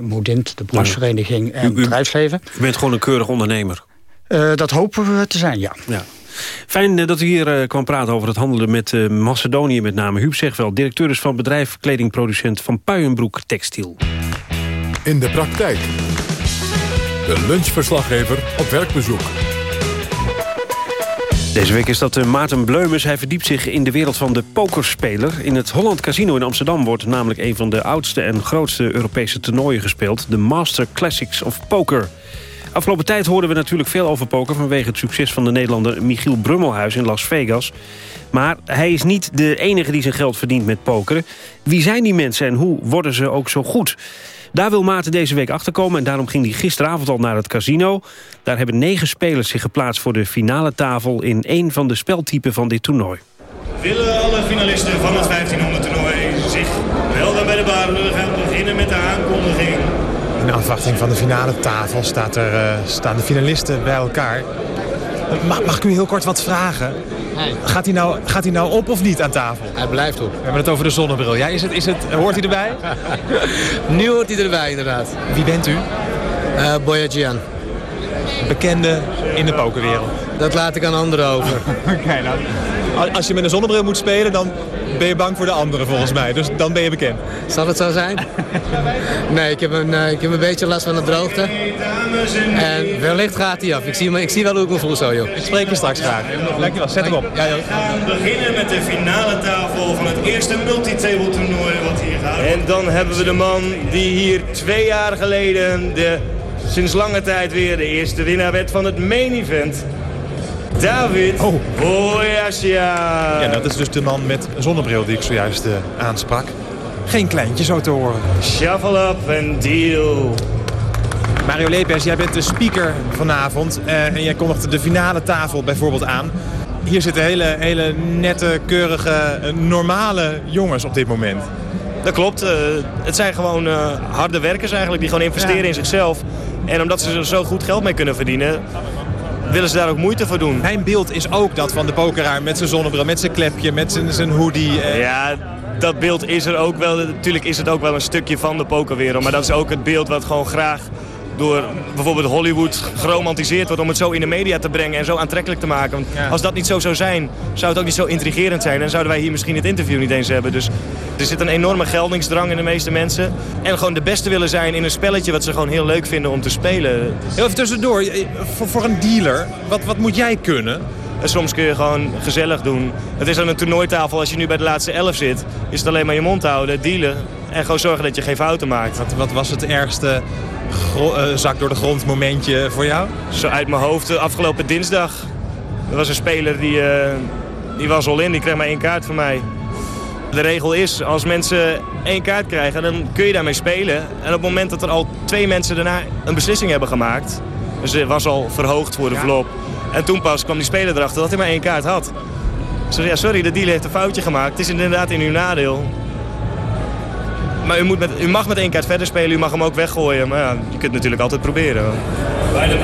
Modint, de branchevereniging en u, bedrijfsleven. U bent gewoon een keurig ondernemer? dat hopen we te zijn, ja. ja. Fijn dat u hier kwam praten over het handelen met Macedonië met name. Huub Zegveld, directeur dus van bedrijf kledingproducent van Puienbroek Textiel. In de praktijk. De lunchverslaggever op werkbezoek. Deze week is dat uh, Maarten Bleumers. Hij verdiept zich in de wereld van de pokerspeler. In het Holland Casino in Amsterdam wordt namelijk een van de oudste en grootste Europese toernooien gespeeld. De Master Classics of Poker. Afgelopen tijd hoorden we natuurlijk veel over poker... vanwege het succes van de Nederlander Michiel Brummelhuis in Las Vegas. Maar hij is niet de enige die zijn geld verdient met pokeren. Wie zijn die mensen en hoe worden ze ook zo goed? Daar wil Maarten deze week achterkomen en daarom ging hij gisteravond al naar het casino. Daar hebben negen spelers zich geplaatst voor de finale tafel... in één van de speltypen van dit toernooi. Willen alle finalisten van het 1500 toernooi zich melden bij de? We gaan beginnen met de aankondiging. In afwachting van de finale tafel staat er, uh, staan de finalisten bij elkaar. Mag, mag ik u heel kort wat vragen? Hey. Gaat, hij nou, gaat hij nou op of niet aan tafel? Hij blijft op. We hebben het over de zonnebril. Ja, is het, is het, hoort hij erbij? *laughs* nu hoort hij erbij, inderdaad. Wie bent u? Uh, Boya Gian. Bekende in de pokerwereld. Dat laat ik aan anderen over. *laughs* Oké, okay, nou, als je met een zonnebril moet spelen, dan ben je bang voor de anderen volgens mij. Dus dan ben je bekend. Zal het zo zijn? nee, ik heb, een, uh, ik heb een beetje last van de droogte. En wellicht gaat hij af. Ik zie, ik zie wel hoe ik me voel zo, joh. Ik spreek je straks graag. Dankjewel, zet hem op. Ja, joh. We gaan beginnen met de finale tafel van het eerste multitable toernooi wat hier gaat. En dan hebben we de man die hier twee jaar geleden de, sinds lange tijd weer de eerste winnaar werd van het main event. David oh. Boyasia. Ja, dat is dus de man met een zonnebril die ik zojuist uh, aansprak. Geen kleintje zo te horen. Shuffle up and deal. Mario Lepes, jij bent de speaker vanavond. Uh, en jij kondigde de finale tafel bijvoorbeeld aan. hier zitten hele, hele nette, keurige, normale jongens op dit moment. Dat klopt. het zijn gewoon harde werkers eigenlijk die gewoon investeren in zichzelf. En omdat ze er zo goed geld mee kunnen verdienen, willen ze daar ook moeite voor doen. Mijn beeld is ook dat van de pokeraar met zijn zonnebril, met zijn klepje, met zijn, zijn hoodie. Ja, dat beeld is er ook wel. Natuurlijk is het ook wel een stukje van de pokerwereld. Maar dat is ook het beeld wat gewoon graag door bijvoorbeeld Hollywood geromantiseerd wordt... om het zo in de media te brengen en zo aantrekkelijk te maken. Want als dat niet zo zou zijn, zou het ook niet zo intrigerend zijn. En zouden wij hier misschien het interview niet eens hebben. Dus er zit een enorme geldingsdrang in de meeste mensen. En gewoon de beste willen zijn in een spelletje... wat ze gewoon heel leuk vinden om te spelen. Heel even tussendoor, voor, voor een dealer, wat, wat moet jij kunnen? En soms kun je gewoon gezellig doen. Het is aan een toernooitafel, als je nu bij de laatste elf zit... is het alleen maar je mond houden, dealen... en gewoon zorgen dat je geen fouten maakt. Wat, wat was het ergste uh, zak door de grond momentje voor jou? Zo uit mijn hoofd, eh, afgelopen dinsdag. Er was een speler die, uh, die was al in, die kreeg maar één kaart van mij. De regel is, als mensen één kaart krijgen, dan kun je daarmee spelen. En op het moment dat er al twee mensen daarna een beslissing hebben gemaakt... dus het was al verhoogd voor de flop... En toen pas kwam die speler erachter dat hij maar één kaart had. Zo ja, sorry, de dealer heeft een foutje gemaakt. Het is inderdaad in uw nadeel. Maar u, moet met, u mag met één kaart verder spelen, u mag hem ook weggooien. Maar ja, je kunt het natuurlijk altijd proberen. Bij de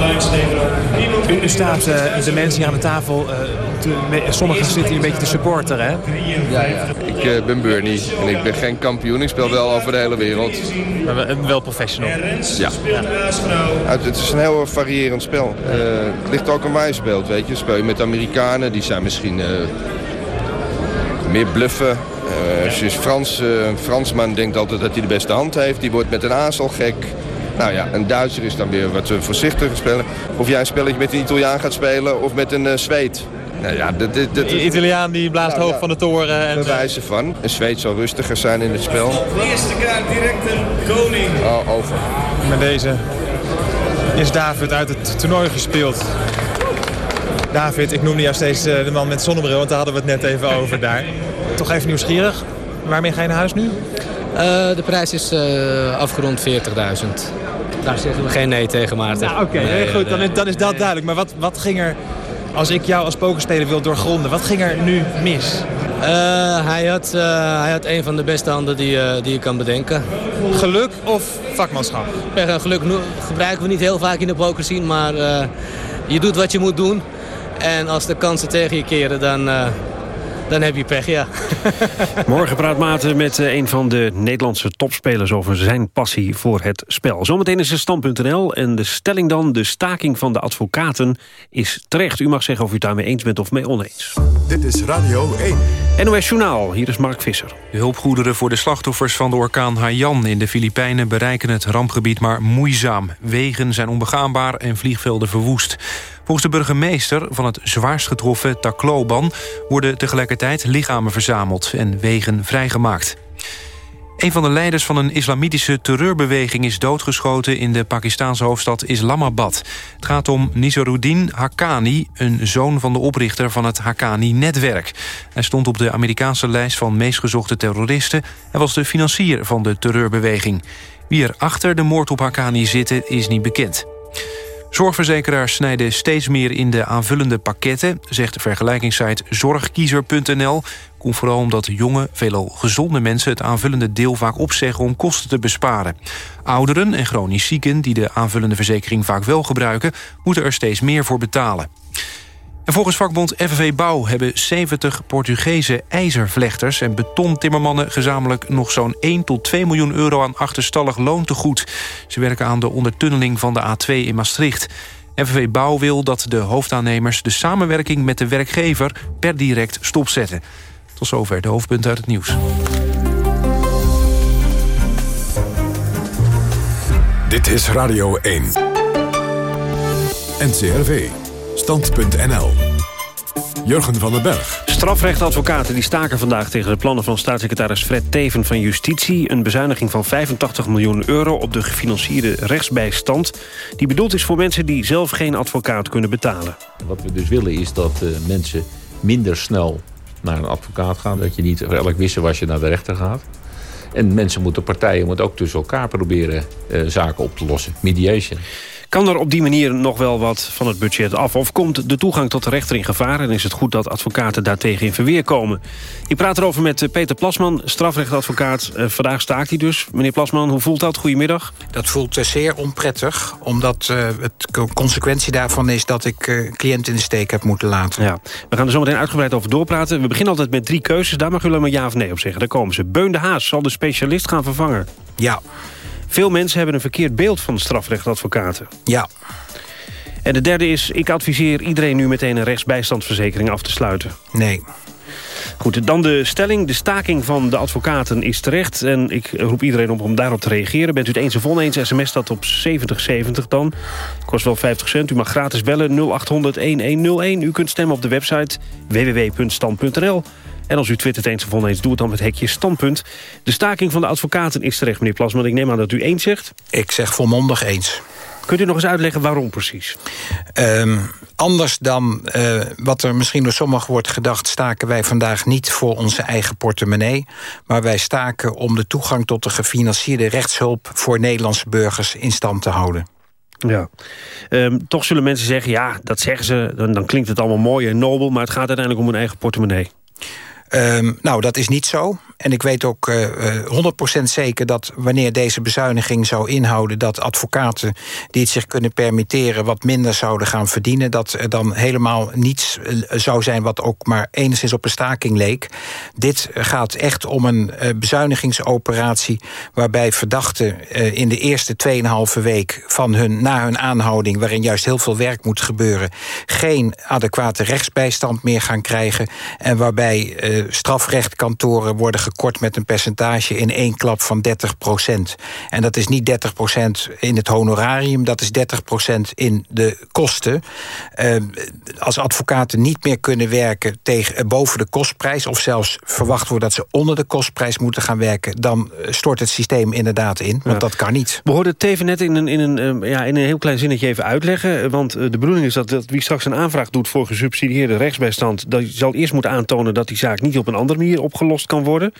u, u staat uh, de mensen hier aan de tafel, uh, te, sommigen zitten hier een beetje te supporteren, hè? Ja, ja. Ik uh, ben Bernie en ik ben geen kampioen. Ik speel wel over de hele wereld. Maar wel professional? Ja. ja. Het is een heel variërend spel. het ligt ook aan waar je speelt, weet je. Speel je met Amerikanen, die zijn misschien meer bluffen. Als je Frans, een Fransman denkt altijd dat hij de beste hand heeft. Die wordt met een aas al gek. Nou ja, een Duitser is dan weer wat voorzichtiger spelen. Of jij een spelletje met een Italiaan gaat spelen of met een uh, Zweed. Nou ja, dat, dat, dat, de Italiaan die blaast nou, hoog ja, van de toren. En bewijzen van. Een Zweed zal rustiger zijn in het spel. De eerste kaart direct een koning. Oh, over. Met deze is David uit het toernooi gespeeld. David, ik noemde jou steeds uh, de man met zonnebril, want daar hadden we het net even over daar. Toch even nieuwsgierig. Waarmee ga je naar huis nu? Uh, de prijs is uh, afgerond 40.000. Daar zeggen we geen nee tegen, Maarten. Nou, Oké, okay, nee, goed, dan is, dan is dat duidelijk. Maar wat, wat ging er, als ik jou als pokerspeler wil doorgronden, wat ging er nu mis? Uh, hij, had, hij had een van de beste handen die, die je kan bedenken. Geluk of vakmanschap? geluk gebruiken we niet heel vaak in de poker zien, maar je doet wat je moet doen. En als de kansen tegen je keren, dan, dan heb je pech, ja. *laughs* Morgen praat Maarten met eh, een van de Nederlandse topspelers... over zijn passie voor het spel. Zometeen is het stand.nl en de stelling dan... de staking van de advocaten is terecht. U mag zeggen of u het daarmee eens bent of mee oneens. Dit is Radio 1. NOS Journaal, hier is Mark Visser. De hulpgoederen voor de slachtoffers van de orkaan Haiyan in de Filipijnen... bereiken het rampgebied maar moeizaam. Wegen zijn onbegaanbaar en vliegvelden verwoest. Volgens de burgemeester van het zwaarst getroffen Tacloban... worden tegelijkertijd lichamen verzameld en wegen vrijgemaakt. Een van de leiders van een islamitische terreurbeweging is doodgeschoten in de Pakistanse hoofdstad Islamabad. Het gaat om Nizaruddin Haqqani, een zoon van de oprichter van het Haqqani-netwerk. Hij stond op de Amerikaanse lijst van meest gezochte terroristen en was de financier van de terreurbeweging. Wie er achter de moord op Haqqani zitten is niet bekend. Zorgverzekeraars snijden steeds meer in de aanvullende pakketten... zegt de vergelijkingssite zorgkiezer.nl. Komt vooral omdat jonge, veelal gezonde mensen... het aanvullende deel vaak opzeggen om kosten te besparen. Ouderen en chronisch zieken die de aanvullende verzekering vaak wel gebruiken... moeten er steeds meer voor betalen. En volgens vakbond FNV Bouw hebben 70 Portugese ijzervlechters... en betontimmermannen gezamenlijk nog zo'n 1 tot 2 miljoen euro... aan achterstallig loon te goed. Ze werken aan de ondertunneling van de A2 in Maastricht. FNV Bouw wil dat de hoofdaannemers de samenwerking met de werkgever... per direct stopzetten. Tot zover de hoofdpunten uit het nieuws. Dit is Radio 1. NCRV. Stand.nl. Jurgen van den Berg. Strafrechtadvocaten die staken vandaag tegen de plannen van staatssecretaris Fred Teven van Justitie. Een bezuiniging van 85 miljoen euro op de gefinancierde rechtsbijstand. Die bedoeld is voor mensen die zelf geen advocaat kunnen betalen. Wat we dus willen is dat uh, mensen minder snel naar een advocaat gaan. Dat je niet voor elk je naar de rechter gaat. En mensen moeten, partijen moeten ook tussen elkaar proberen uh, zaken op te lossen. Mediation. Kan er op die manier nog wel wat van het budget af? Of komt de toegang tot de rechter in gevaar... en is het goed dat advocaten daartegen in verweer komen? Ik praat erover met eh, Peter Plasman, strafrechtadvocaat. Uh, vandaag staakt hij dus. Meneer Plasman, hoe voelt dat? Goedemiddag. Dat voelt uh, zeer onprettig, omdat uh, het consequentie daarvan is... dat ik uh, cliënten in de steek heb moeten laten. Ja. We gaan er zo meteen uitgebreid over doorpraten. We beginnen altijd met drie keuzes. Daar mag u alleen maar ja of nee op zeggen. Daar komen ze. Beun de Haas zal de specialist gaan vervangen. Ja. Veel mensen hebben een verkeerd beeld van strafrechtadvocaten. Ja. En de derde is, ik adviseer iedereen nu meteen een rechtsbijstandsverzekering af te sluiten. Nee. Goed, dan de stelling. De staking van de advocaten is terecht. En ik roep iedereen op om daarop te reageren. Bent u het eens of oneens, sms dat op 7070 dan. Kost wel 50 cent. U mag gratis bellen 0800-1101. U kunt stemmen op de website www.stand.nl. En als u twittert eens of oneens, doe het dan met hekje standpunt. De staking van de advocaten is terecht, meneer Plasman. Ik neem aan dat u eens zegt. Ik zeg volmondig eens. Kunt u nog eens uitleggen waarom precies? Um, anders dan uh, wat er misschien door sommigen wordt gedacht... staken wij vandaag niet voor onze eigen portemonnee... maar wij staken om de toegang tot de gefinancierde rechtshulp... voor Nederlandse burgers in stand te houden. Ja, um, toch zullen mensen zeggen... ja, dat zeggen ze, dan, dan klinkt het allemaal mooi en nobel... maar het gaat uiteindelijk om hun eigen portemonnee. Um, nou, dat is niet zo. En ik weet ook uh, 100% zeker dat wanneer deze bezuiniging zou inhouden... dat advocaten die het zich kunnen permitteren wat minder zouden gaan verdienen... dat er dan helemaal niets zou zijn wat ook maar enigszins op een staking leek. Dit gaat echt om een bezuinigingsoperatie... waarbij verdachten in de eerste 2,5 week van hun, na hun aanhouding... waarin juist heel veel werk moet gebeuren... geen adequate rechtsbijstand meer gaan krijgen... en waarbij uh, strafrechtkantoren worden gekort met een percentage in één klap van 30 procent. En dat is niet 30 procent in het honorarium, dat is 30 procent in de kosten. Uh, als advocaten niet meer kunnen werken tegen, uh, boven de kostprijs... of zelfs verwacht wordt dat ze onder de kostprijs moeten gaan werken... dan stort het systeem inderdaad in, want ja. dat kan niet. We hoorden het even net in een, in, een, ja, in een heel klein zinnetje even uitleggen... want de bedoeling is dat, dat wie straks een aanvraag doet... voor gesubsidieerde rechtsbijstand... dat zal eerst moeten aantonen dat die zaak niet op een andere manier opgelost kan worden.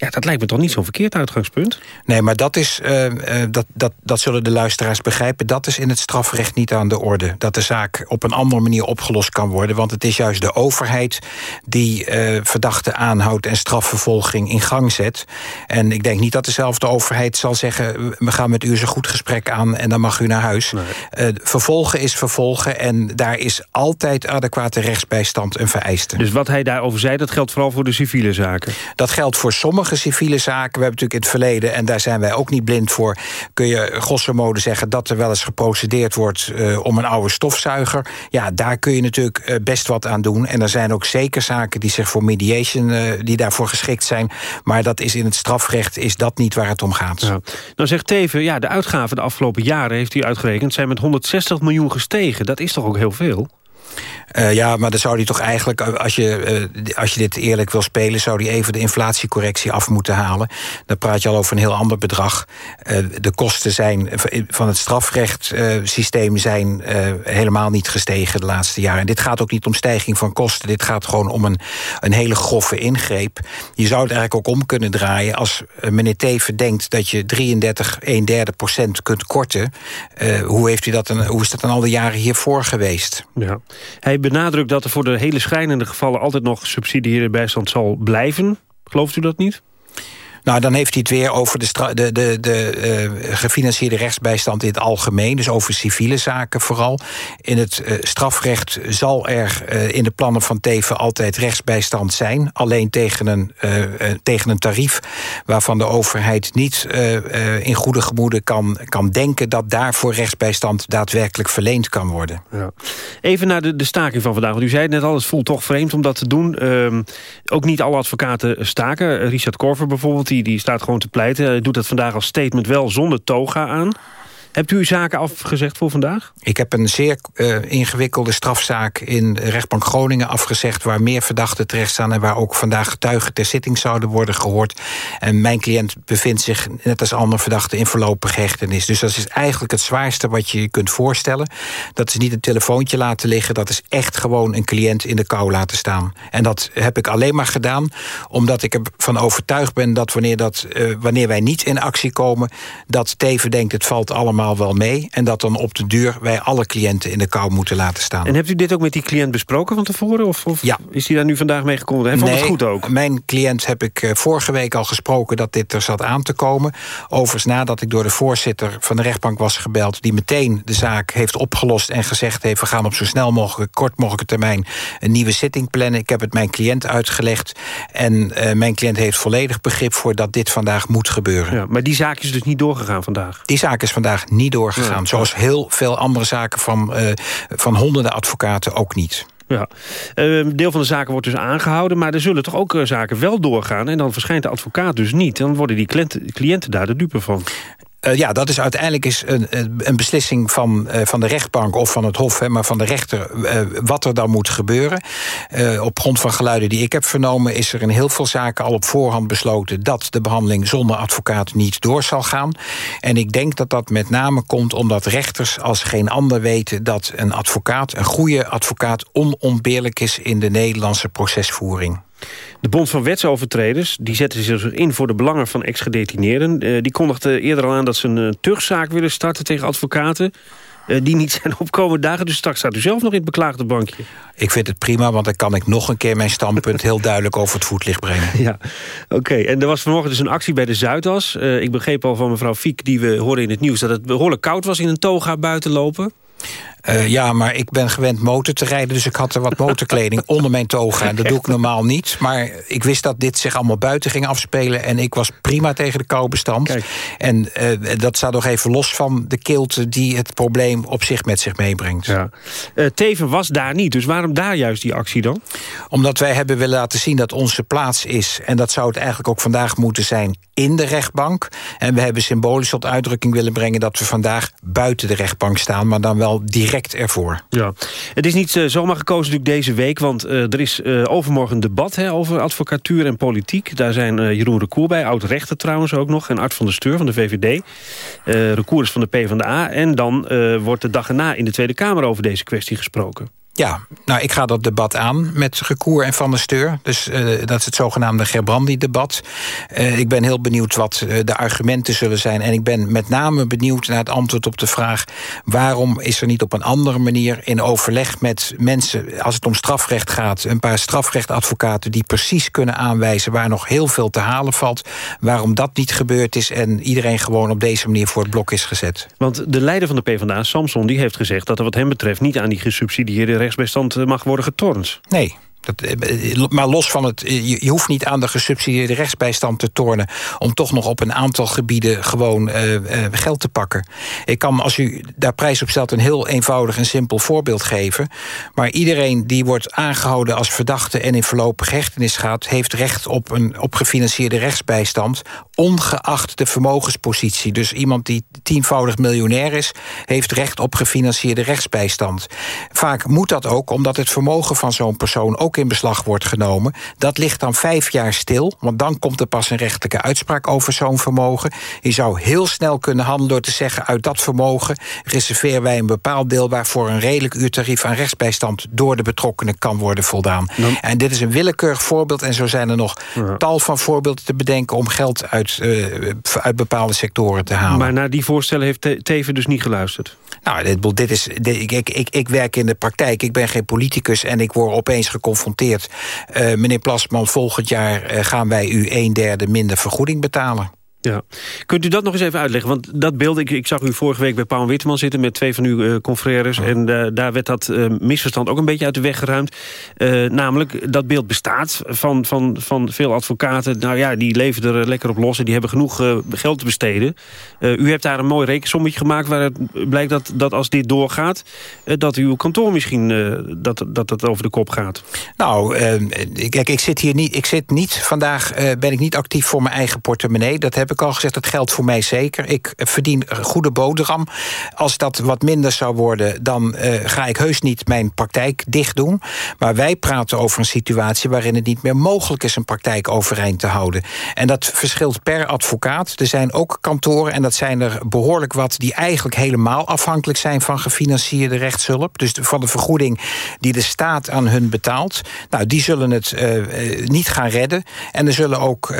Ja, dat lijkt me toch niet zo'n verkeerd uitgangspunt? Nee, maar dat, is, uh, uh, dat, dat, dat zullen de luisteraars begrijpen. Dat is in het strafrecht niet aan de orde. Dat de zaak op een andere manier opgelost kan worden. Want het is juist de overheid die uh, verdachten aanhoudt... en strafvervolging in gang zet. En ik denk niet dat dezelfde overheid zal zeggen... we gaan met u eens een goed gesprek aan en dan mag u naar huis. Nee. vervolgen is vervolgen en daar is altijd adequate rechtsbijstand een vereiste. Dus wat hij daarover zei, dat geldt vooral voor de civiele zaken? Dat geldt voor sommige civiele zaken. We hebben natuurlijk in het verleden, en daar zijn wij ook niet blind voor... kun je grosso zeggen dat er wel eens geprocedeerd wordt... Uh, om een oude stofzuiger. Ja, daar kun je natuurlijk uh, best wat aan doen. En er zijn ook zeker zaken die zich voor mediation... Uh, die daarvoor geschikt zijn. Maar dat is in het strafrecht is dat niet waar het om gaat. Ja. Nou zegt Teven, ja, de uitgaven de afgelopen jaren... heeft hij uitgerekend, zijn met 160 miljoen gestegen. Dat is toch ook heel veel? Uh, ja, maar dan zou hij toch eigenlijk, als je, uh, als je dit eerlijk wil spelen... zou hij even de inflatiecorrectie af moeten halen. Dan praat je al over een heel ander bedrag. De kosten zijn van het strafrechtssysteem zijn helemaal niet gestegen de laatste jaren. En dit gaat ook niet om stijging van kosten. Dit gaat gewoon om een, een hele grove ingreep. Je zou het eigenlijk ook om kunnen draaien... als meneer Teven denkt dat je 33, 1 derde procent kunt korten. hoe, heeft u dat dan, hoe is dat dan al de jaren hiervoor geweest? Ja. Hij benadrukt dat er voor de hele schrijnende gevallen... altijd nog subsidieerde bijstand zal blijven. Gelooft u dat niet? Nou, dan heeft hij het weer over de, de, de, de uh, gefinancierde rechtsbijstand in het algemeen. Dus over civiele zaken vooral. In het uh, strafrecht zal er uh, in de plannen van Teven altijd rechtsbijstand zijn. Alleen tegen een, tegen een tarief waarvan de overheid niet in goede gemoeden kan, kan denken... dat daarvoor rechtsbijstand daadwerkelijk verleend kan worden. Ja. Even naar de, de staking van vandaag. Want u zei het net al, het voelt toch vreemd om dat te doen. Ehm, ook niet alle advocaten staken. Richard Korver bijvoorbeeld... Die, die staat gewoon te pleiten. Hij doet dat vandaag als statement wel zonder toga aan. Hebt u uw zaken afgezegd voor vandaag? Ik heb een zeer uh, ingewikkelde strafzaak in rechtbank Groningen afgezegd... waar meer verdachten terecht staan en waar ook vandaag getuigen ter zitting zouden worden gehoord. En mijn cliënt bevindt zich, net als andere verdachten, in voorlopige hechtenis. Dus dat is eigenlijk het zwaarste wat je je kunt voorstellen. Dat is niet een telefoontje laten liggen, dat is echt gewoon een cliënt in de kou laten staan. En dat heb ik alleen maar gedaan omdat ik ervan overtuigd ben... dat wanneer, dat, uh, wanneer wij niet in actie komen, dat Teven denkt het valt allemaal allemaal wel mee. En dat dan op de duur wij alle cliënten in de kou moeten laten staan. En hebt u dit ook met die cliënt besproken van tevoren? Of, of ja. is hij daar nu vandaag mee gekomen? Hij vond nee, het goed ook? mijn cliënt heb ik eh, vorige week al gesproken dat dit er zat aan te komen. Overigens nadat ik door de voorzitter van de rechtbank was gebeld... die meteen de zaak heeft opgelost en gezegd heeft... we gaan op zo snel mogelijk, kort mogelijke termijn... een nieuwe zitting plannen. Ik heb het mijn cliënt uitgelegd. En uh, mijn cliënt heeft volledig begrip voor dat dit vandaag moet gebeuren. Ja, maar die zaak is dus niet doorgegaan vandaag? Die zaak is vandaag niet doorgegaan. Ja, zoals heel veel andere zaken van, uh, van honderden advocaten ook niet. Ja, uh, deel van de zaken wordt dus aangehouden... maar er zullen toch ook uh, zaken wel doorgaan... en dan verschijnt de advocaat dus niet. Dan worden die cliënten daar de dupe van. Uh, ja, dat is uiteindelijk is een, een beslissing van, uh, van de rechtbank of van het Hof, hè, maar van de rechter uh, wat er dan moet gebeuren. op grond van geluiden die ik heb vernomen, is er in heel veel zaken al op voorhand besloten dat de behandeling zonder advocaat niet door zal gaan. En ik denk dat dat met name komt omdat rechters als geen ander weten dat een advocaat, een goede advocaat, onontbeerlijk is in de Nederlandse procesvoering. De Bond van Wetsovertreders die zetten zich in voor de belangen van ex-gedetineerden. Uh, die kondigde eerder al aan dat ze een uh, tuchtzaak willen starten tegen advocaten. Uh, die niet *laughs* zijn opkomende dagen. Dus straks staat u zelf nog in het beklaagde bankje. Ik vind het prima, want dan kan ik nog een keer mijn standpunt... heel duidelijk over het voetlicht brengen. *laughs* Ja, oké. Okay. En er was vanmorgen dus een actie bij de Zuidas. ik begreep al van mevrouw Fiek, die we hoorden in het nieuws... dat het behoorlijk koud was in een toga buiten lopen. Uh, ja, maar ik ben gewend motor te rijden... dus ik had er wat *laughs* motorkleding onder mijn toga. En dat doe ik normaal niet. Maar ik wist dat dit zich allemaal buiten ging afspelen... en ik was prima tegen de kou bestand. Kijk. En uh, dat staat nog even los van de kilte... die het probleem op zich met zich meebrengt. Ja. Uh, Teven was daar niet, dus waarom daar juist die actie dan? Omdat wij hebben willen laten zien dat onze plaats is... en dat zou het eigenlijk ook vandaag moeten zijn in de rechtbank. En we hebben symbolisch tot uitdrukking willen brengen... dat we vandaag buiten de rechtbank staan, maar dan wel direct ervoor. Ja. Het is niet uh, zomaar gekozen natuurlijk deze week... want uh, er is uh, overmorgen een debat hè, over advocatuur en politiek. Daar zijn Jeroen Recour bij, oud-rechter trouwens ook nog... en Art van der Steur van de VVD. Recour is van de PvdA. En dan wordt de dag erna in de Tweede Kamer over deze kwestie gesproken. Ja, nou, ik ga dat debat aan met Recour en Van der Steur. Dus uh, dat is het zogenaamde Gerbrandi-debat. Uh, ik ben heel benieuwd wat uh, de argumenten zullen zijn. En ik ben met name benieuwd naar het antwoord op de vraag... waarom is er niet op een andere manier in overleg met mensen... als het om strafrecht gaat, een paar strafrechtadvocaten... die precies kunnen aanwijzen waar nog heel veel te halen valt... waarom dat niet gebeurd is en iedereen gewoon op deze manier voor het blok is gezet. Want de leider van de PvdA, Samson, die heeft gezegd... dat er wat hem betreft niet aan die gesubsidieerde rechtsbijstand mag worden getornd. Nee, dat, maar los van het, je, je, hoeft niet aan de gesubsidieerde rechtsbijstand te tornen... om toch nog op een aantal gebieden gewoon geld te pakken. Ik kan, als u daar prijs op stelt, een heel eenvoudig en simpel voorbeeld geven. Maar iedereen die wordt aangehouden als verdachte... en in voorlopige hechtenis gaat... heeft recht op een op gefinancierde rechtsbijstand... ongeacht de vermogenspositie. Dus iemand die tienvoudig miljonair is... heeft recht op gefinancierde rechtsbijstand. Vaak moet dat ook, omdat het vermogen van zo'n persoon... ook in beslag wordt genomen. Dat ligt dan vijf jaar stil, want dan komt er pas een rechtelijke uitspraak over zo'n vermogen. Je zou heel snel kunnen handelen door te zeggen... uit dat vermogen reserveren wij een bepaald deel... waarvoor een redelijk uurtarief aan rechtsbijstand... door de betrokkenen kan worden voldaan. Dan... En dit is een willekeurig voorbeeld... en zo zijn er nog ja. tal van voorbeelden te bedenken... om geld uit, uh, uit bepaalde sectoren te halen. Maar naar die voorstellen heeft Teven dus niet geluisterd? Nou, dit, dit is, dit, ik, ik, ik, ik werk in de praktijk, ik ben geen politicus... en ik word opeens geconfronteerd. Uh, meneer Plasman, volgend jaar uh, gaan wij u een derde minder vergoeding betalen. Ja. Kunt u dat nog eens even uitleggen? Want dat beeld, ik, ik zag u vorige week bij Paul Witteman zitten... met twee van uw uh, confrères. En uh, daar werd dat uh, misverstand ook een beetje uit de weg geruimd. namelijk, dat beeld bestaat van, van, van veel advocaten. Nou ja, die leven er lekker op los en die hebben genoeg geld te besteden. u hebt daar een mooi rekensommetje gemaakt... waaruit blijkt dat, dat als dit doorgaat... dat uw kantoor misschien dat, dat, dat over de kop gaat. Nou, kijk, ik zit hier niet... Ik zit niet vandaag ben ik niet actief voor mijn eigen portemonnee. Dat heb ik al gezegd, dat geldt voor mij zeker. Ik verdien een goede boterham. Als dat wat minder zou worden, dan uh, ga ik heus niet mijn praktijk dicht doen. Maar wij praten over een situatie waarin het niet meer mogelijk is... een praktijk overeind te houden. En dat verschilt per advocaat. Er zijn ook kantoren, en dat zijn er behoorlijk wat... die eigenlijk helemaal afhankelijk zijn van gefinancierde rechtshulp. Dus van de vergoeding die de staat aan hun betaalt. Nou, die zullen het uh, niet gaan redden. En er zullen ook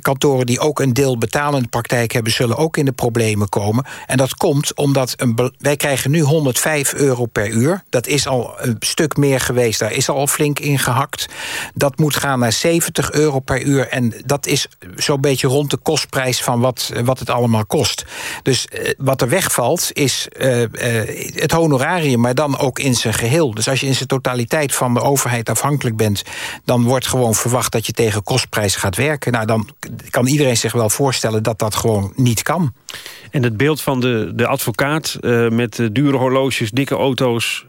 kantoren die ook een deel betalende praktijk hebben... zullen ook in de problemen komen. En dat komt omdat een wij krijgen nu 105 euro per uur. Dat is al een stuk meer geweest. Daar is al flink in gehakt. Dat moet gaan naar 70 euro per uur. En dat is zo'n beetje rond de kostprijs van wat, wat het allemaal kost. Dus eh, wat er wegvalt is uh, het honorarium... maar dan ook in zijn geheel. Dus als je in zijn totaliteit van de overheid afhankelijk bent... dan wordt gewoon verwacht dat je tegen kostprijs gaat werken. Nou, dan kan iedereen zich wel voorstellen dat dat gewoon niet kan. En het beeld van de, de advocaat uh, met dure horloges, dikke auto's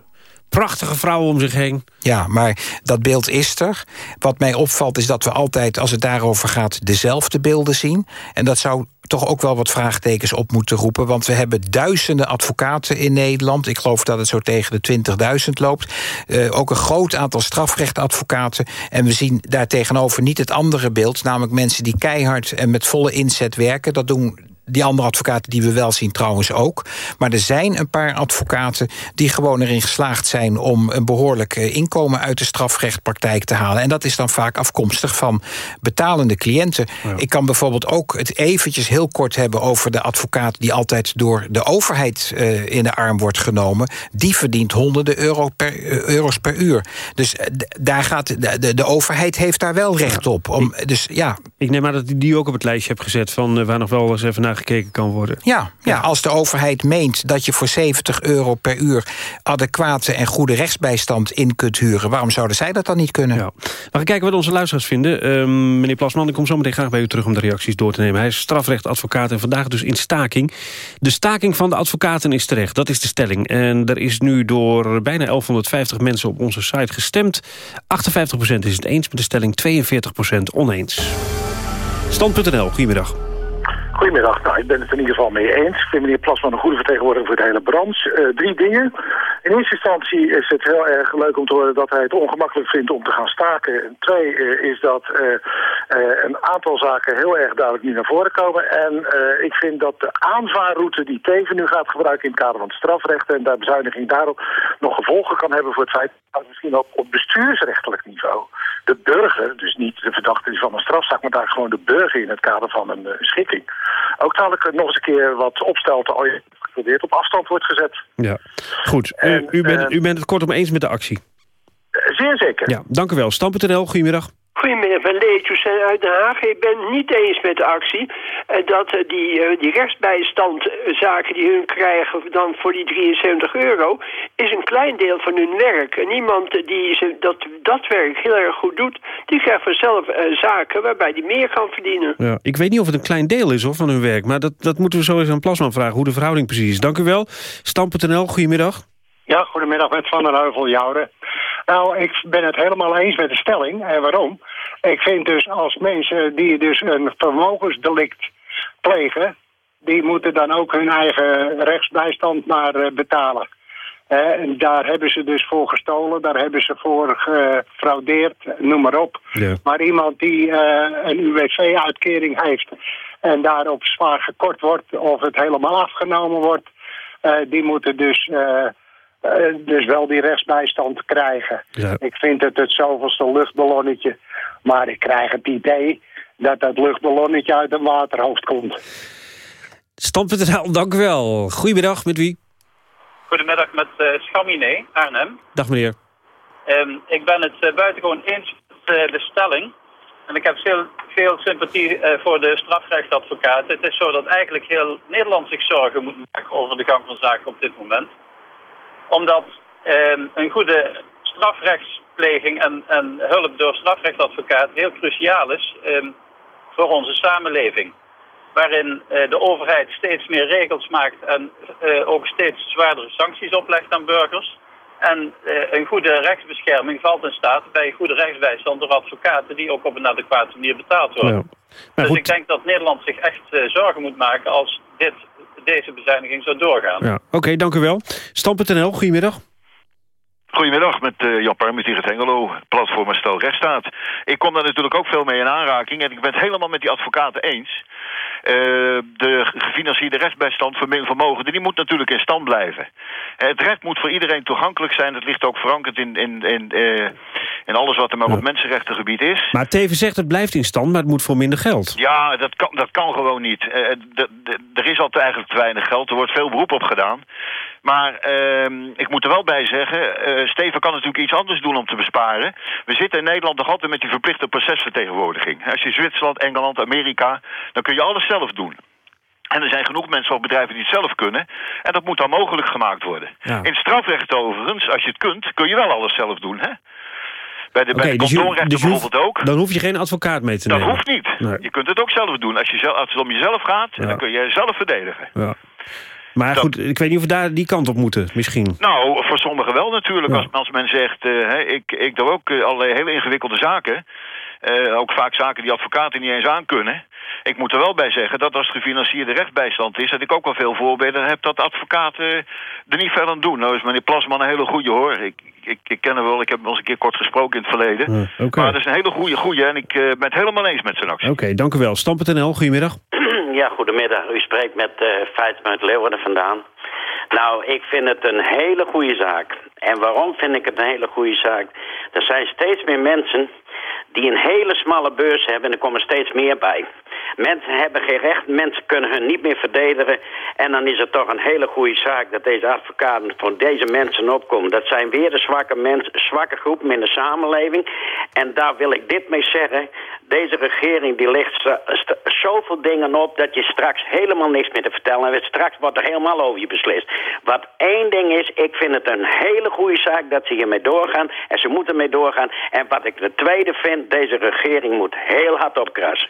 prachtige vrouwen om zich heen. Ja, maar dat beeld is er. Wat mij opvalt is dat we altijd, als het daarover gaat... dezelfde beelden zien. En dat zou toch ook wel wat vraagtekens op moeten roepen. Want we hebben duizenden advocaten in Nederland. Ik geloof dat het zo tegen de 20.000 loopt. Uh, ook een groot aantal strafrechtadvocaten. En we zien daar tegenover niet het andere beeld. Namelijk mensen die keihard en met volle inzet werken. Dat doen die andere advocaten die we wel zien trouwens ook. Maar er zijn een paar advocaten die gewoon erin geslaagd zijn... om een behoorlijk eh, inkomen uit de strafrechtpraktijk te halen. En dat is dan vaak afkomstig van betalende cliënten. Ik kan bijvoorbeeld ook het eventjes heel kort hebben... over de advocaat die altijd door de overheid uh, in de arm wordt genomen. Die verdient honderden euro per, uh, euro's per uur. Dus daar gaat de, de, de, overheid heeft daar wel recht op. Om, dus, ja. Ik neem aan dat u die ook op het lijstje hebt gezet... van waar nog wel eens even naar gekeken kan worden. Ja, ja, als de overheid meent dat je voor 70 euro per uur... adequate en goede rechtsbijstand in kunt huren... waarom zouden zij dat dan niet kunnen? Ja. We gaan kijken wat onze luisteraars vinden. Uh, meneer Plasman, ik kom zo meteen graag bij u terug om de reacties door te nemen. Hij is strafrechtadvocaat en vandaag dus in staking. De staking van de advocaten is terecht, dat is de stelling. En er is nu door bijna 1150 mensen op onze site gestemd. 58% is het eens met de stelling, 42% oneens. Stand.nl, goedemiddag. Goedemiddag. Nou, ik ben het in ieder geval mee eens. Ik vind meneer Plasman een goede vertegenwoordiger voor de hele branche. Uh, drie dingen. In eerste instantie is het heel erg leuk om te horen dat hij het ongemakkelijk vindt om te gaan staken. twee uh, is dat uh, een aantal zaken heel erg duidelijk niet naar voren komen. En ik vind dat de aanvaarroute die Teven nu gaat gebruiken in het kader van het strafrecht en de bezuiniging daarop nog gevolgen kan hebben voor het feit dat misschien ook op bestuursrechtelijk niveau de burger, dus niet de verdachte van een strafzaak, maar daar gewoon de burger in het kader van een schikking ook dadelijk nog eens een keer wat je geprobeerd op afstand wordt gezet. Ja, goed. u, u, bent, u bent het kortom eens met de actie? Zeer zeker. Ja, dank u wel. Stam.nl, goedemiddag. Goedemiddag, Van Leetjes uit Den Haag. Ik ben het niet eens met de actie. En dat eh, die, uh, die rechtsbijstandzaken die hun krijgen dan voor die 73 euro... is een klein deel van hun werk. En iemand die ze, dat, dat werk heel erg goed doet... die krijgt vanzelf zaken waarbij die meer kan verdienen. Ja, ik weet niet of het een klein deel is hoor, van hun werk... maar dat, dat moeten we zo eens aan Plasman vragen, hoe de verhouding precies is. Dank u wel. Stam.nl, goedemiddag. Ja, goedemiddag met Van der Heuvel, Jouren. Nou, ik ben het helemaal eens met de stelling. En waarom? Ik vind dus als mensen die dus een vermogensdelict plegen... die moeten dan ook hun eigen rechtsbijstand maar uh, betalen. en daar hebben ze dus voor gestolen, daar hebben ze voor gefraudeerd, noem maar op. Ja. Maar iemand die uh, een UWV-uitkering heeft en daarop zwaar gekort wordt... of het helemaal afgenomen wordt, uh, die moeten dus uh, dus wel die rechtsbijstand krijgen. Ja. Ik vind het het zoveelste luchtballonnetje. Maar ik krijg het idee dat dat luchtballonnetje uit een waterhoofd komt. Stand.nl, dank u wel. Goedemiddag, met wie? Goedemiddag, met uh, Schamine, Arnhem. Dag meneer. Um, ik ben het uh, buitengewoon eens met uh, de stelling. En ik heb veel, veel sympathie voor de strafrechtadvocaten. Het is zo dat eigenlijk heel Nederland zich zorgen moet maken over de gang van zaken op dit moment omdat eh, een goede strafrechtspleging en, en, hulp door strafrechtadvocaat heel cruciaal is eh, voor onze samenleving. Waarin eh, de overheid steeds meer regels maakt en eh, ook steeds zwaardere sancties oplegt aan burgers. En eh, een goede rechtsbescherming valt in staat bij goede rechtsbijstand door advocaten die ook op een adequate manier betaald worden. Ja. Dus ik denk dat Nederland zich echt zorgen moet maken als dit deze bezuiniging zou doorgaan. Ja. Oké, dank u wel. Stam.nl, goedemiddag. Goedemiddag, met uh, Jan tegen het Hengelo, platform Stel Rechtsstaat. Ik kom daar natuurlijk ook veel mee in aanraking en ik ben het helemaal met die advocaten eens. De gefinancierde rechtsbijstand voor vermogen, die moet natuurlijk in stand blijven. het recht moet voor iedereen toegankelijk zijn. Het ligt ook verankerd in, in, in, in alles wat er maar op mensenrechtengebied is. Maar Teven zegt het blijft in stand, maar het moet voor minder geld. Ja, dat kan, dat kan gewoon niet. er is altijd eigenlijk te weinig geld. Er wordt veel beroep op gedaan. Maar ehm, ik moet er wel bij zeggen, uh, Steven kan natuurlijk iets anders doen om te besparen. We zitten in Nederland nog altijd met die verplichte procesvertegenwoordiging. Als je Zwitserland, Engeland, Amerika, dan kun je alles zelf doen. En er zijn genoeg mensen of bedrijven die het zelf kunnen. En dat moet dan mogelijk gemaakt worden. In strafrecht overigens, als je het kunt, kun je wel alles zelf doen. Hè? Bij de, bij de dus dus bijvoorbeeld ook. Dan hoef je geen advocaat mee te nemen. Dat hoeft niet. Je kunt het ook zelf doen. Als, je als het om jezelf gaat, dan kun je jezelf verdedigen. Ja. Maar goed, ik weet niet of we daar die kant op moeten, misschien. Nou, voor sommigen wel natuurlijk. Als, als men zegt, uh, ik, ik doe ook uh, allerlei hele ingewikkelde zaken... Uh, ook vaak zaken die advocaten niet eens aankunnen. Ik moet er wel bij zeggen dat als gefinancierde rechtsbijstand is... dat ik ook wel veel voorbeelden heb dat advocaten er niet veel aan doen. Nou is meneer Plasman een hele goede hoor. Ik, ik, ik ken hem wel, ik heb hem eens een keer kort gesproken in het verleden. Maar dat is een hele goede goede en ik ben het helemaal eens met zijn actie. Oké, dank u wel. Stam.nl, goedemiddag. *clears throat* Ja, goedemiddag. U spreekt met uh, Feiten uit Leeuwarden vandaan. Nou, ik vind het een hele goede zaak. En waarom vind ik het een hele goede zaak? Er zijn steeds meer mensen die een hele smalle beurs hebben en er komen steeds meer bij. Mensen hebben geen recht, mensen kunnen hun niet meer verdedigen. En dan is het toch een hele goede zaak dat deze advocaten voor deze mensen opkomen. Dat zijn weer de zwakke mensen, zwakke groepen in de samenleving. En daar wil ik dit mee zeggen. Deze regering die legt zoveel dingen op dat je straks helemaal niks meer te vertellen hebt. Straks wordt er helemaal over je beslist. Wat één ding is, ik vind het een hele goede zaak dat ze hiermee doorgaan. En ze moeten mee doorgaan. En wat ik de tweede vind, deze regering moet heel hard opkrassen.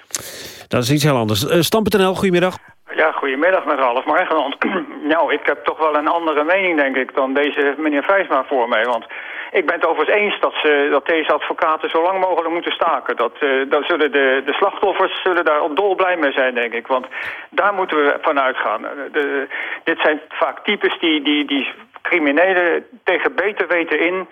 Dat is iets heel anders. Uh, Stam.nl, goedemiddag. Ja, goedemiddag met Ralf Margenland. *clears throat* nou, ik heb toch wel een andere mening, denk ik, dan deze meneer Vijsma voor mij. Want ik ben het overigens eens dat, ze, dat deze advocaten zo lang mogelijk moeten staken. Dat, uh, dat zullen de, de slachtoffers zullen daar op dol blij mee zijn, denk ik. Want daar moeten we van uitgaan. De, dit zijn vaak types die, die, die criminelen tegen beter weten in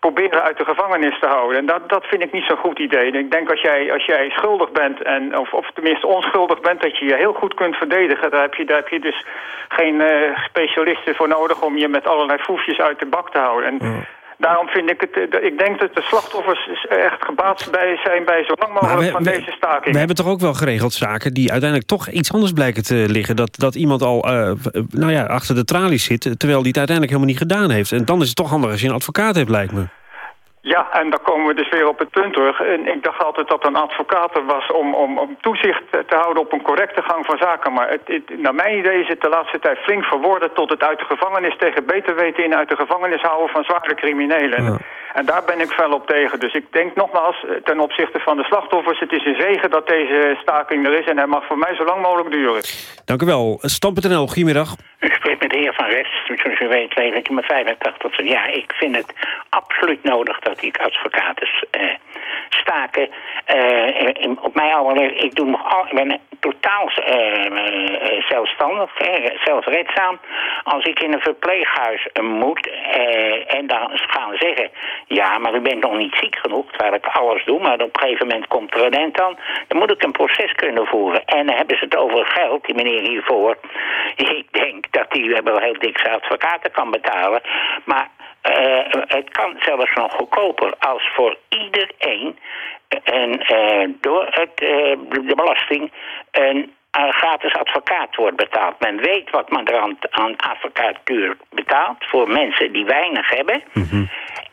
proberen uit de gevangenis te houden. En dat, dat vind ik niet zo'n goed idee. Ik denk als jij, als jij schuldig bent, en, of, of tenminste onschuldig bent... dat je je heel goed kunt verdedigen. Daar heb je, daar heb je dus geen uh, specialisten voor nodig... om je met allerlei foefjes uit de bak te houden. En Daarom vind ik het, eh, ik denk dat de slachtoffers echt gebaat bij zijn bij zo lang mogelijk van deze staking. We hebben toch ook wel geregeld zaken die uiteindelijk toch iets anders blijken te liggen. Dat, dat iemand al uh, nou ja, achter de tralies zit, terwijl die het uiteindelijk helemaal niet gedaan heeft. En dan is het toch handig als je een advocaat hebt, lijkt me. Ja, en dan komen we dus weer op het punt terug. En ik dacht altijd dat een advocaat er was om, om, om toezicht te houden op een correcte gang van zaken. Maar het, het, naar mijn idee is het de laatste tijd flink verworden tot het uit de gevangenis tegen beter weten in uit de gevangenis houden van zware criminelen. En daar ben ik fel op tegen. Dus ik denk nogmaals, eh, ten opzichte van de slachtoffers... het is een zegen dat deze staking er is... en hij mag voor mij zo lang mogelijk duren. Dank u wel. Stam.nl, goedemiddag. Heer Van Rest. Zoals u weet leef ik mijn 85 Ja, ik vind het absoluut nodig dat die advocaten uh, staken. Uh, op mijn oude ik, doe nog al, ik ben totaal zelfstandig, zelfredzaam. Als ik in een verpleeghuis moet en dan gaan zeggen... ja, maar u bent nog niet ziek genoeg, terwijl ik alles doe... maar op een gegeven moment komt er een eind dan... dan moet ik een proces kunnen voeren. En dan hebben ze het over geld, die meneer hiervoor. Ik denk dat hij wel heel dik zijn advocaten kan betalen... maar uh, het kan zelfs nog goedkoper als voor iedereen en, uh, door het, uh, de belasting een gratis advocaat wordt betaald. Men weet wat men er aan, aan advocatuur betaalt voor mensen die weinig hebben. Mm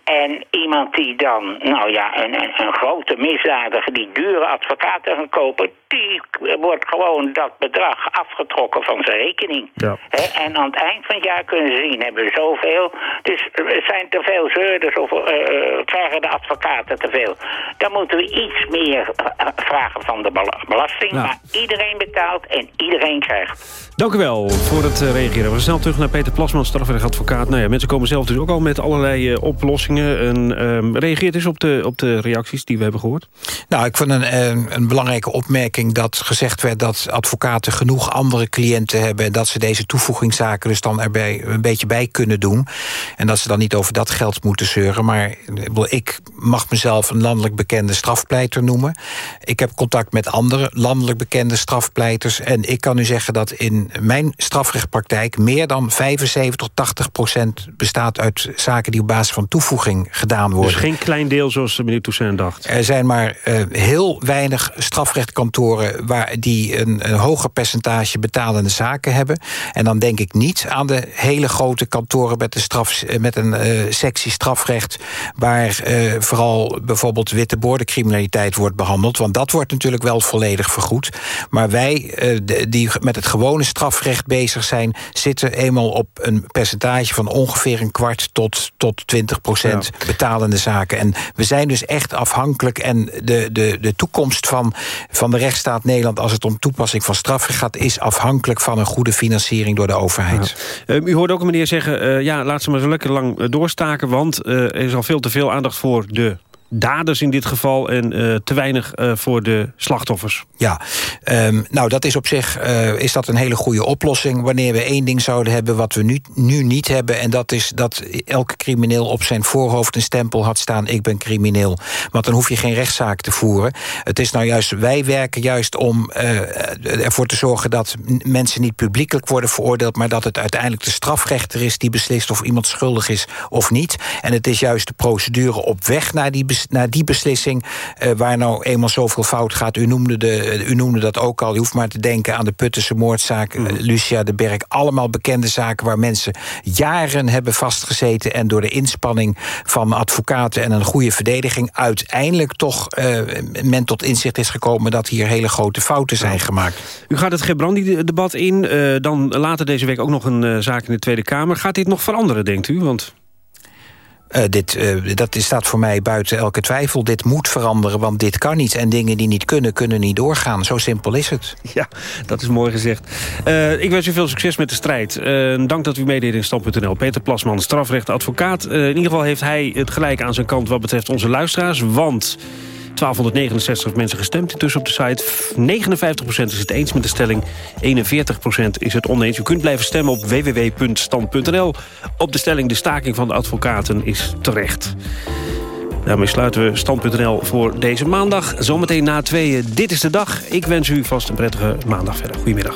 en iemand die dan, nou ja, een, een, een, grote misdadiger die dure advocaten gaan kopen, die wordt gewoon dat bedrag afgetrokken van zijn rekening. Ja. en aan het eind van het jaar kunnen ze zien, hebben we zoveel. Dus er zijn te veel zeurders of uh, krijgen de advocaten te veel. Dan moeten we iets meer vragen van de belasting. Maar iedereen betaalt en iedereen krijgt. Dank u wel voor het reageren. We snel terug naar Peter Plasman, strafrechtadvocaat. Nou ja, mensen komen zelf dus ook al met allerlei oplossingen en, um, reageert eens op de, op de reacties die we hebben gehoord. Nou, ik vond een, een belangrijke opmerking dat gezegd gezegd werd dat advocaten genoeg andere cliënten hebben... en dat ze deze toevoegingszaken dus dan erbij een beetje bij kunnen doen. En dat ze dan niet over dat geld moeten zeuren. Maar ik mag mezelf een landelijk bekende strafpleiter noemen. Ik heb contact met andere landelijk bekende strafpleiters... en ik kan u zeggen dat in mijn strafrechtpraktijk... meer dan 75 tot 80 procent bestaat uit zaken die op basis van toevoeging gedaan worden. Dus geen klein deel zoals meneer Toussaint dacht? Er zijn maar uh, heel weinig strafrechtkantoren... waar die een, een hoger percentage betalende zaken hebben. En dan denk ik niet aan de hele grote kantoren... met, de straf, met een uh, sectie strafrecht... waar uh, vooral bijvoorbeeld witte boordencriminaliteit wordt behandeld. Want dat wordt natuurlijk wel volledig vergoed. Maar wij, die met het gewone strafrecht bezig zijn... zitten eenmaal op een percentage van ongeveer een kwart... tot, tot 20 procent ja. betalende zaken. En we zijn dus echt afhankelijk... en de, de, de toekomst van, van de rechtsstaat Nederland... als het om toepassing van strafrecht gaat... is afhankelijk van een goede financiering door de overheid. Ja. Uh, u hoorde ook een meneer zeggen... Uh, ja, laat ze maar zo lekker lang doorstaken... want uh, er is al veel te veel aandacht voor de daders in dit geval... en uh, te weinig uh, voor de slachtoffers. Ja, um, nou dat is op zich uh, is dat een hele goede oplossing... wanneer we één ding zouden hebben wat we nu, nu niet hebben... en dat is dat elke crimineel op zijn voorhoofd een stempel had staan... ik ben crimineel, want dan hoef je geen rechtszaak te voeren. Het is nou juist, wij werken juist om ervoor te zorgen... dat mensen niet publiekelijk worden veroordeeld... maar dat het uiteindelijk de strafrechter is die beslist... of iemand schuldig is of niet. En het is juist de procedure op weg naar die naar die beslissing... Uh, waar nou eenmaal zoveel fout gaat. U noemde, de, u noemde dat ook al. U hoeft maar te denken aan de Puttense moordzaak... Mm. Lucia de Berg. Allemaal bekende zaken waar mensen jaren hebben vastgezeten... en door de inspanning van advocaten en een goede verdediging... uiteindelijk toch uh, men tot inzicht is gekomen... dat hier hele grote fouten zijn gemaakt. U gaat het Gebrandi-debat in. Uh, dan later deze week ook nog een zaak in de Tweede Kamer. Gaat dit nog veranderen, denkt u? Want... Uh, dit, uh, dat staat voor mij buiten elke twijfel. Dit moet veranderen, want dit kan niet. En dingen die niet kunnen, kunnen niet doorgaan. Zo simpel is het. Ja, dat is mooi gezegd. Uh, ik wens u veel succes met de strijd. dank dat u meedeed in Stand.nl. Peter Plasman, strafrechtadvocaat. in ieder geval heeft hij het gelijk aan zijn kant wat betreft onze luisteraars. Want 1269 mensen gestemd intussen op de site. 59% is het eens met de stelling. 41% is het oneens. U kunt blijven stemmen op www.stand.nl. Op de stelling de staking van de advocaten is terecht. Daarmee sluiten we Stand.nl voor deze maandag. Zometeen na tweeën, dit is de dag. Ik wens u vast een prettige maandag verder. Goedemiddag.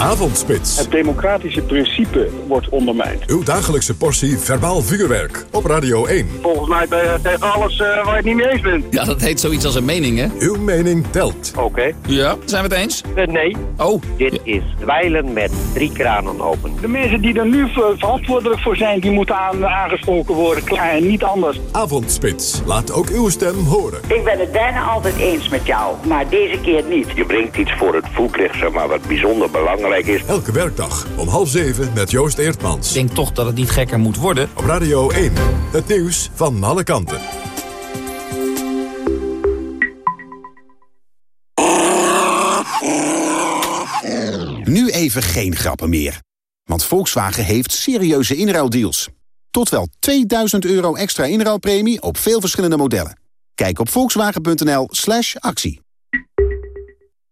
Avondspits. Het democratische principe wordt ondermijnd. Uw dagelijkse portie verbaal vuurwerk op Radio 1. Volgens mij ben je tegen alles uh, waar je het niet mee eens bent. Ja, dat heet zoiets als een mening, hè? Uw mening telt. Oké. Okay. Ja, zijn we het eens? Uh, nee. Oh. Dit is dweilen met drie kranen open. De mensen die er nu verantwoordelijk voor zijn, die moeten aan, aangesproken worden. Klaar, en niet anders. Avondspits. Laat ook uw stem horen. Ik ben het bijna altijd eens met jou, maar deze keer niet. Je brengt iets voor het voetlicht, zeg maar, wat bijzonder belangrijk is. Elke werkdag om half zeven met Joost Eertmans. Ik denk toch dat het niet gekker moet worden. Op Radio 1, het nieuws van alle kanten. Nu even geen grappen meer. Want Volkswagen heeft serieuze inruildeals. Tot wel 2000 euro extra inruilpremie op veel verschillende modellen. Kijk op volkswagen.nl slash actie.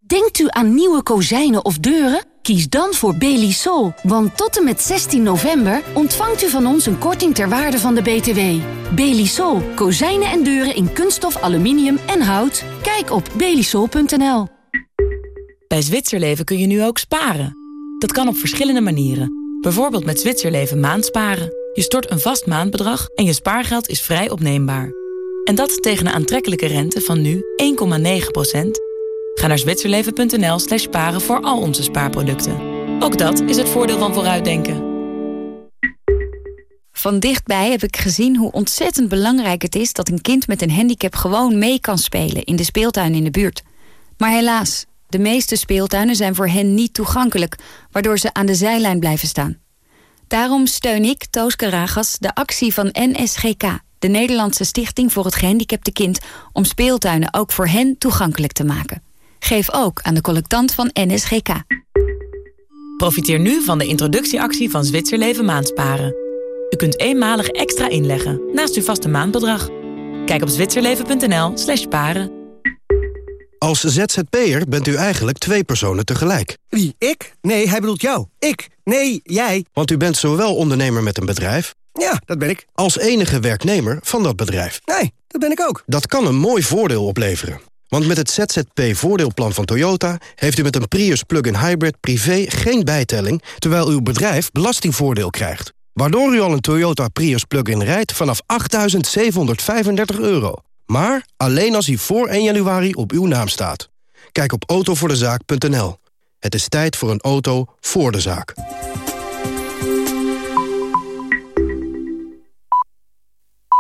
Denkt u aan nieuwe kozijnen of deuren? Kies dan voor Belisol, want tot en met 16 november ontvangt u van ons een korting ter waarde van de BTW. Belisol, kozijnen en deuren in kunststof, aluminium en hout. Kijk op belisol.nl. Bij Zwitserleven kun je nu ook sparen. Dat kan op verschillende manieren. Bijvoorbeeld met Zwitserleven maandsparen. Je stort een vast maandbedrag en je spaargeld is vrij opneembaar. En dat tegen een aantrekkelijke rente van nu 1,9 Ga naar zwitserleven.nl slash sparen voor al onze spaarproducten. Ook dat is het voordeel van vooruitdenken. Van dichtbij heb ik gezien hoe ontzettend belangrijk het is... dat een kind met een handicap gewoon mee kan spelen in de speeltuin in de buurt. Maar helaas, de meeste speeltuinen zijn voor hen niet toegankelijk... waardoor ze aan de zijlijn blijven staan. Daarom steun ik, Toos Karagas, de actie van NSGK... de Nederlandse Stichting voor het Gehandicapte Kind... om speeltuinen ook voor hen toegankelijk te maken. Geef ook aan de collectant van NSGK. Profiteer nu van de introductieactie van Zwitserleven Maandsparen. U kunt eenmalig extra inleggen naast uw vaste maandbedrag. Kijk op zwitserleven.nl slash paren. Als ZZP'er bent u eigenlijk twee personen tegelijk. Wie, ik? Nee, hij bedoelt jou. Ik? Nee, jij. Want u bent zowel ondernemer met een bedrijf... Ja, dat ben ik. ...als enige werknemer van dat bedrijf. Nee, dat ben ik ook. Dat kan een mooi voordeel opleveren. Want met het ZZP-voordeelplan van Toyota... heeft u met een Prius plug-in hybrid privé geen bijtelling... terwijl uw bedrijf belastingvoordeel krijgt. Waardoor u al een Toyota Prius plug-in rijdt vanaf 8.735 euro. Maar alleen als hij voor 1 januari op uw naam staat. Kijk op autovoordezaak.nl. Het is tijd voor een auto voor de zaak.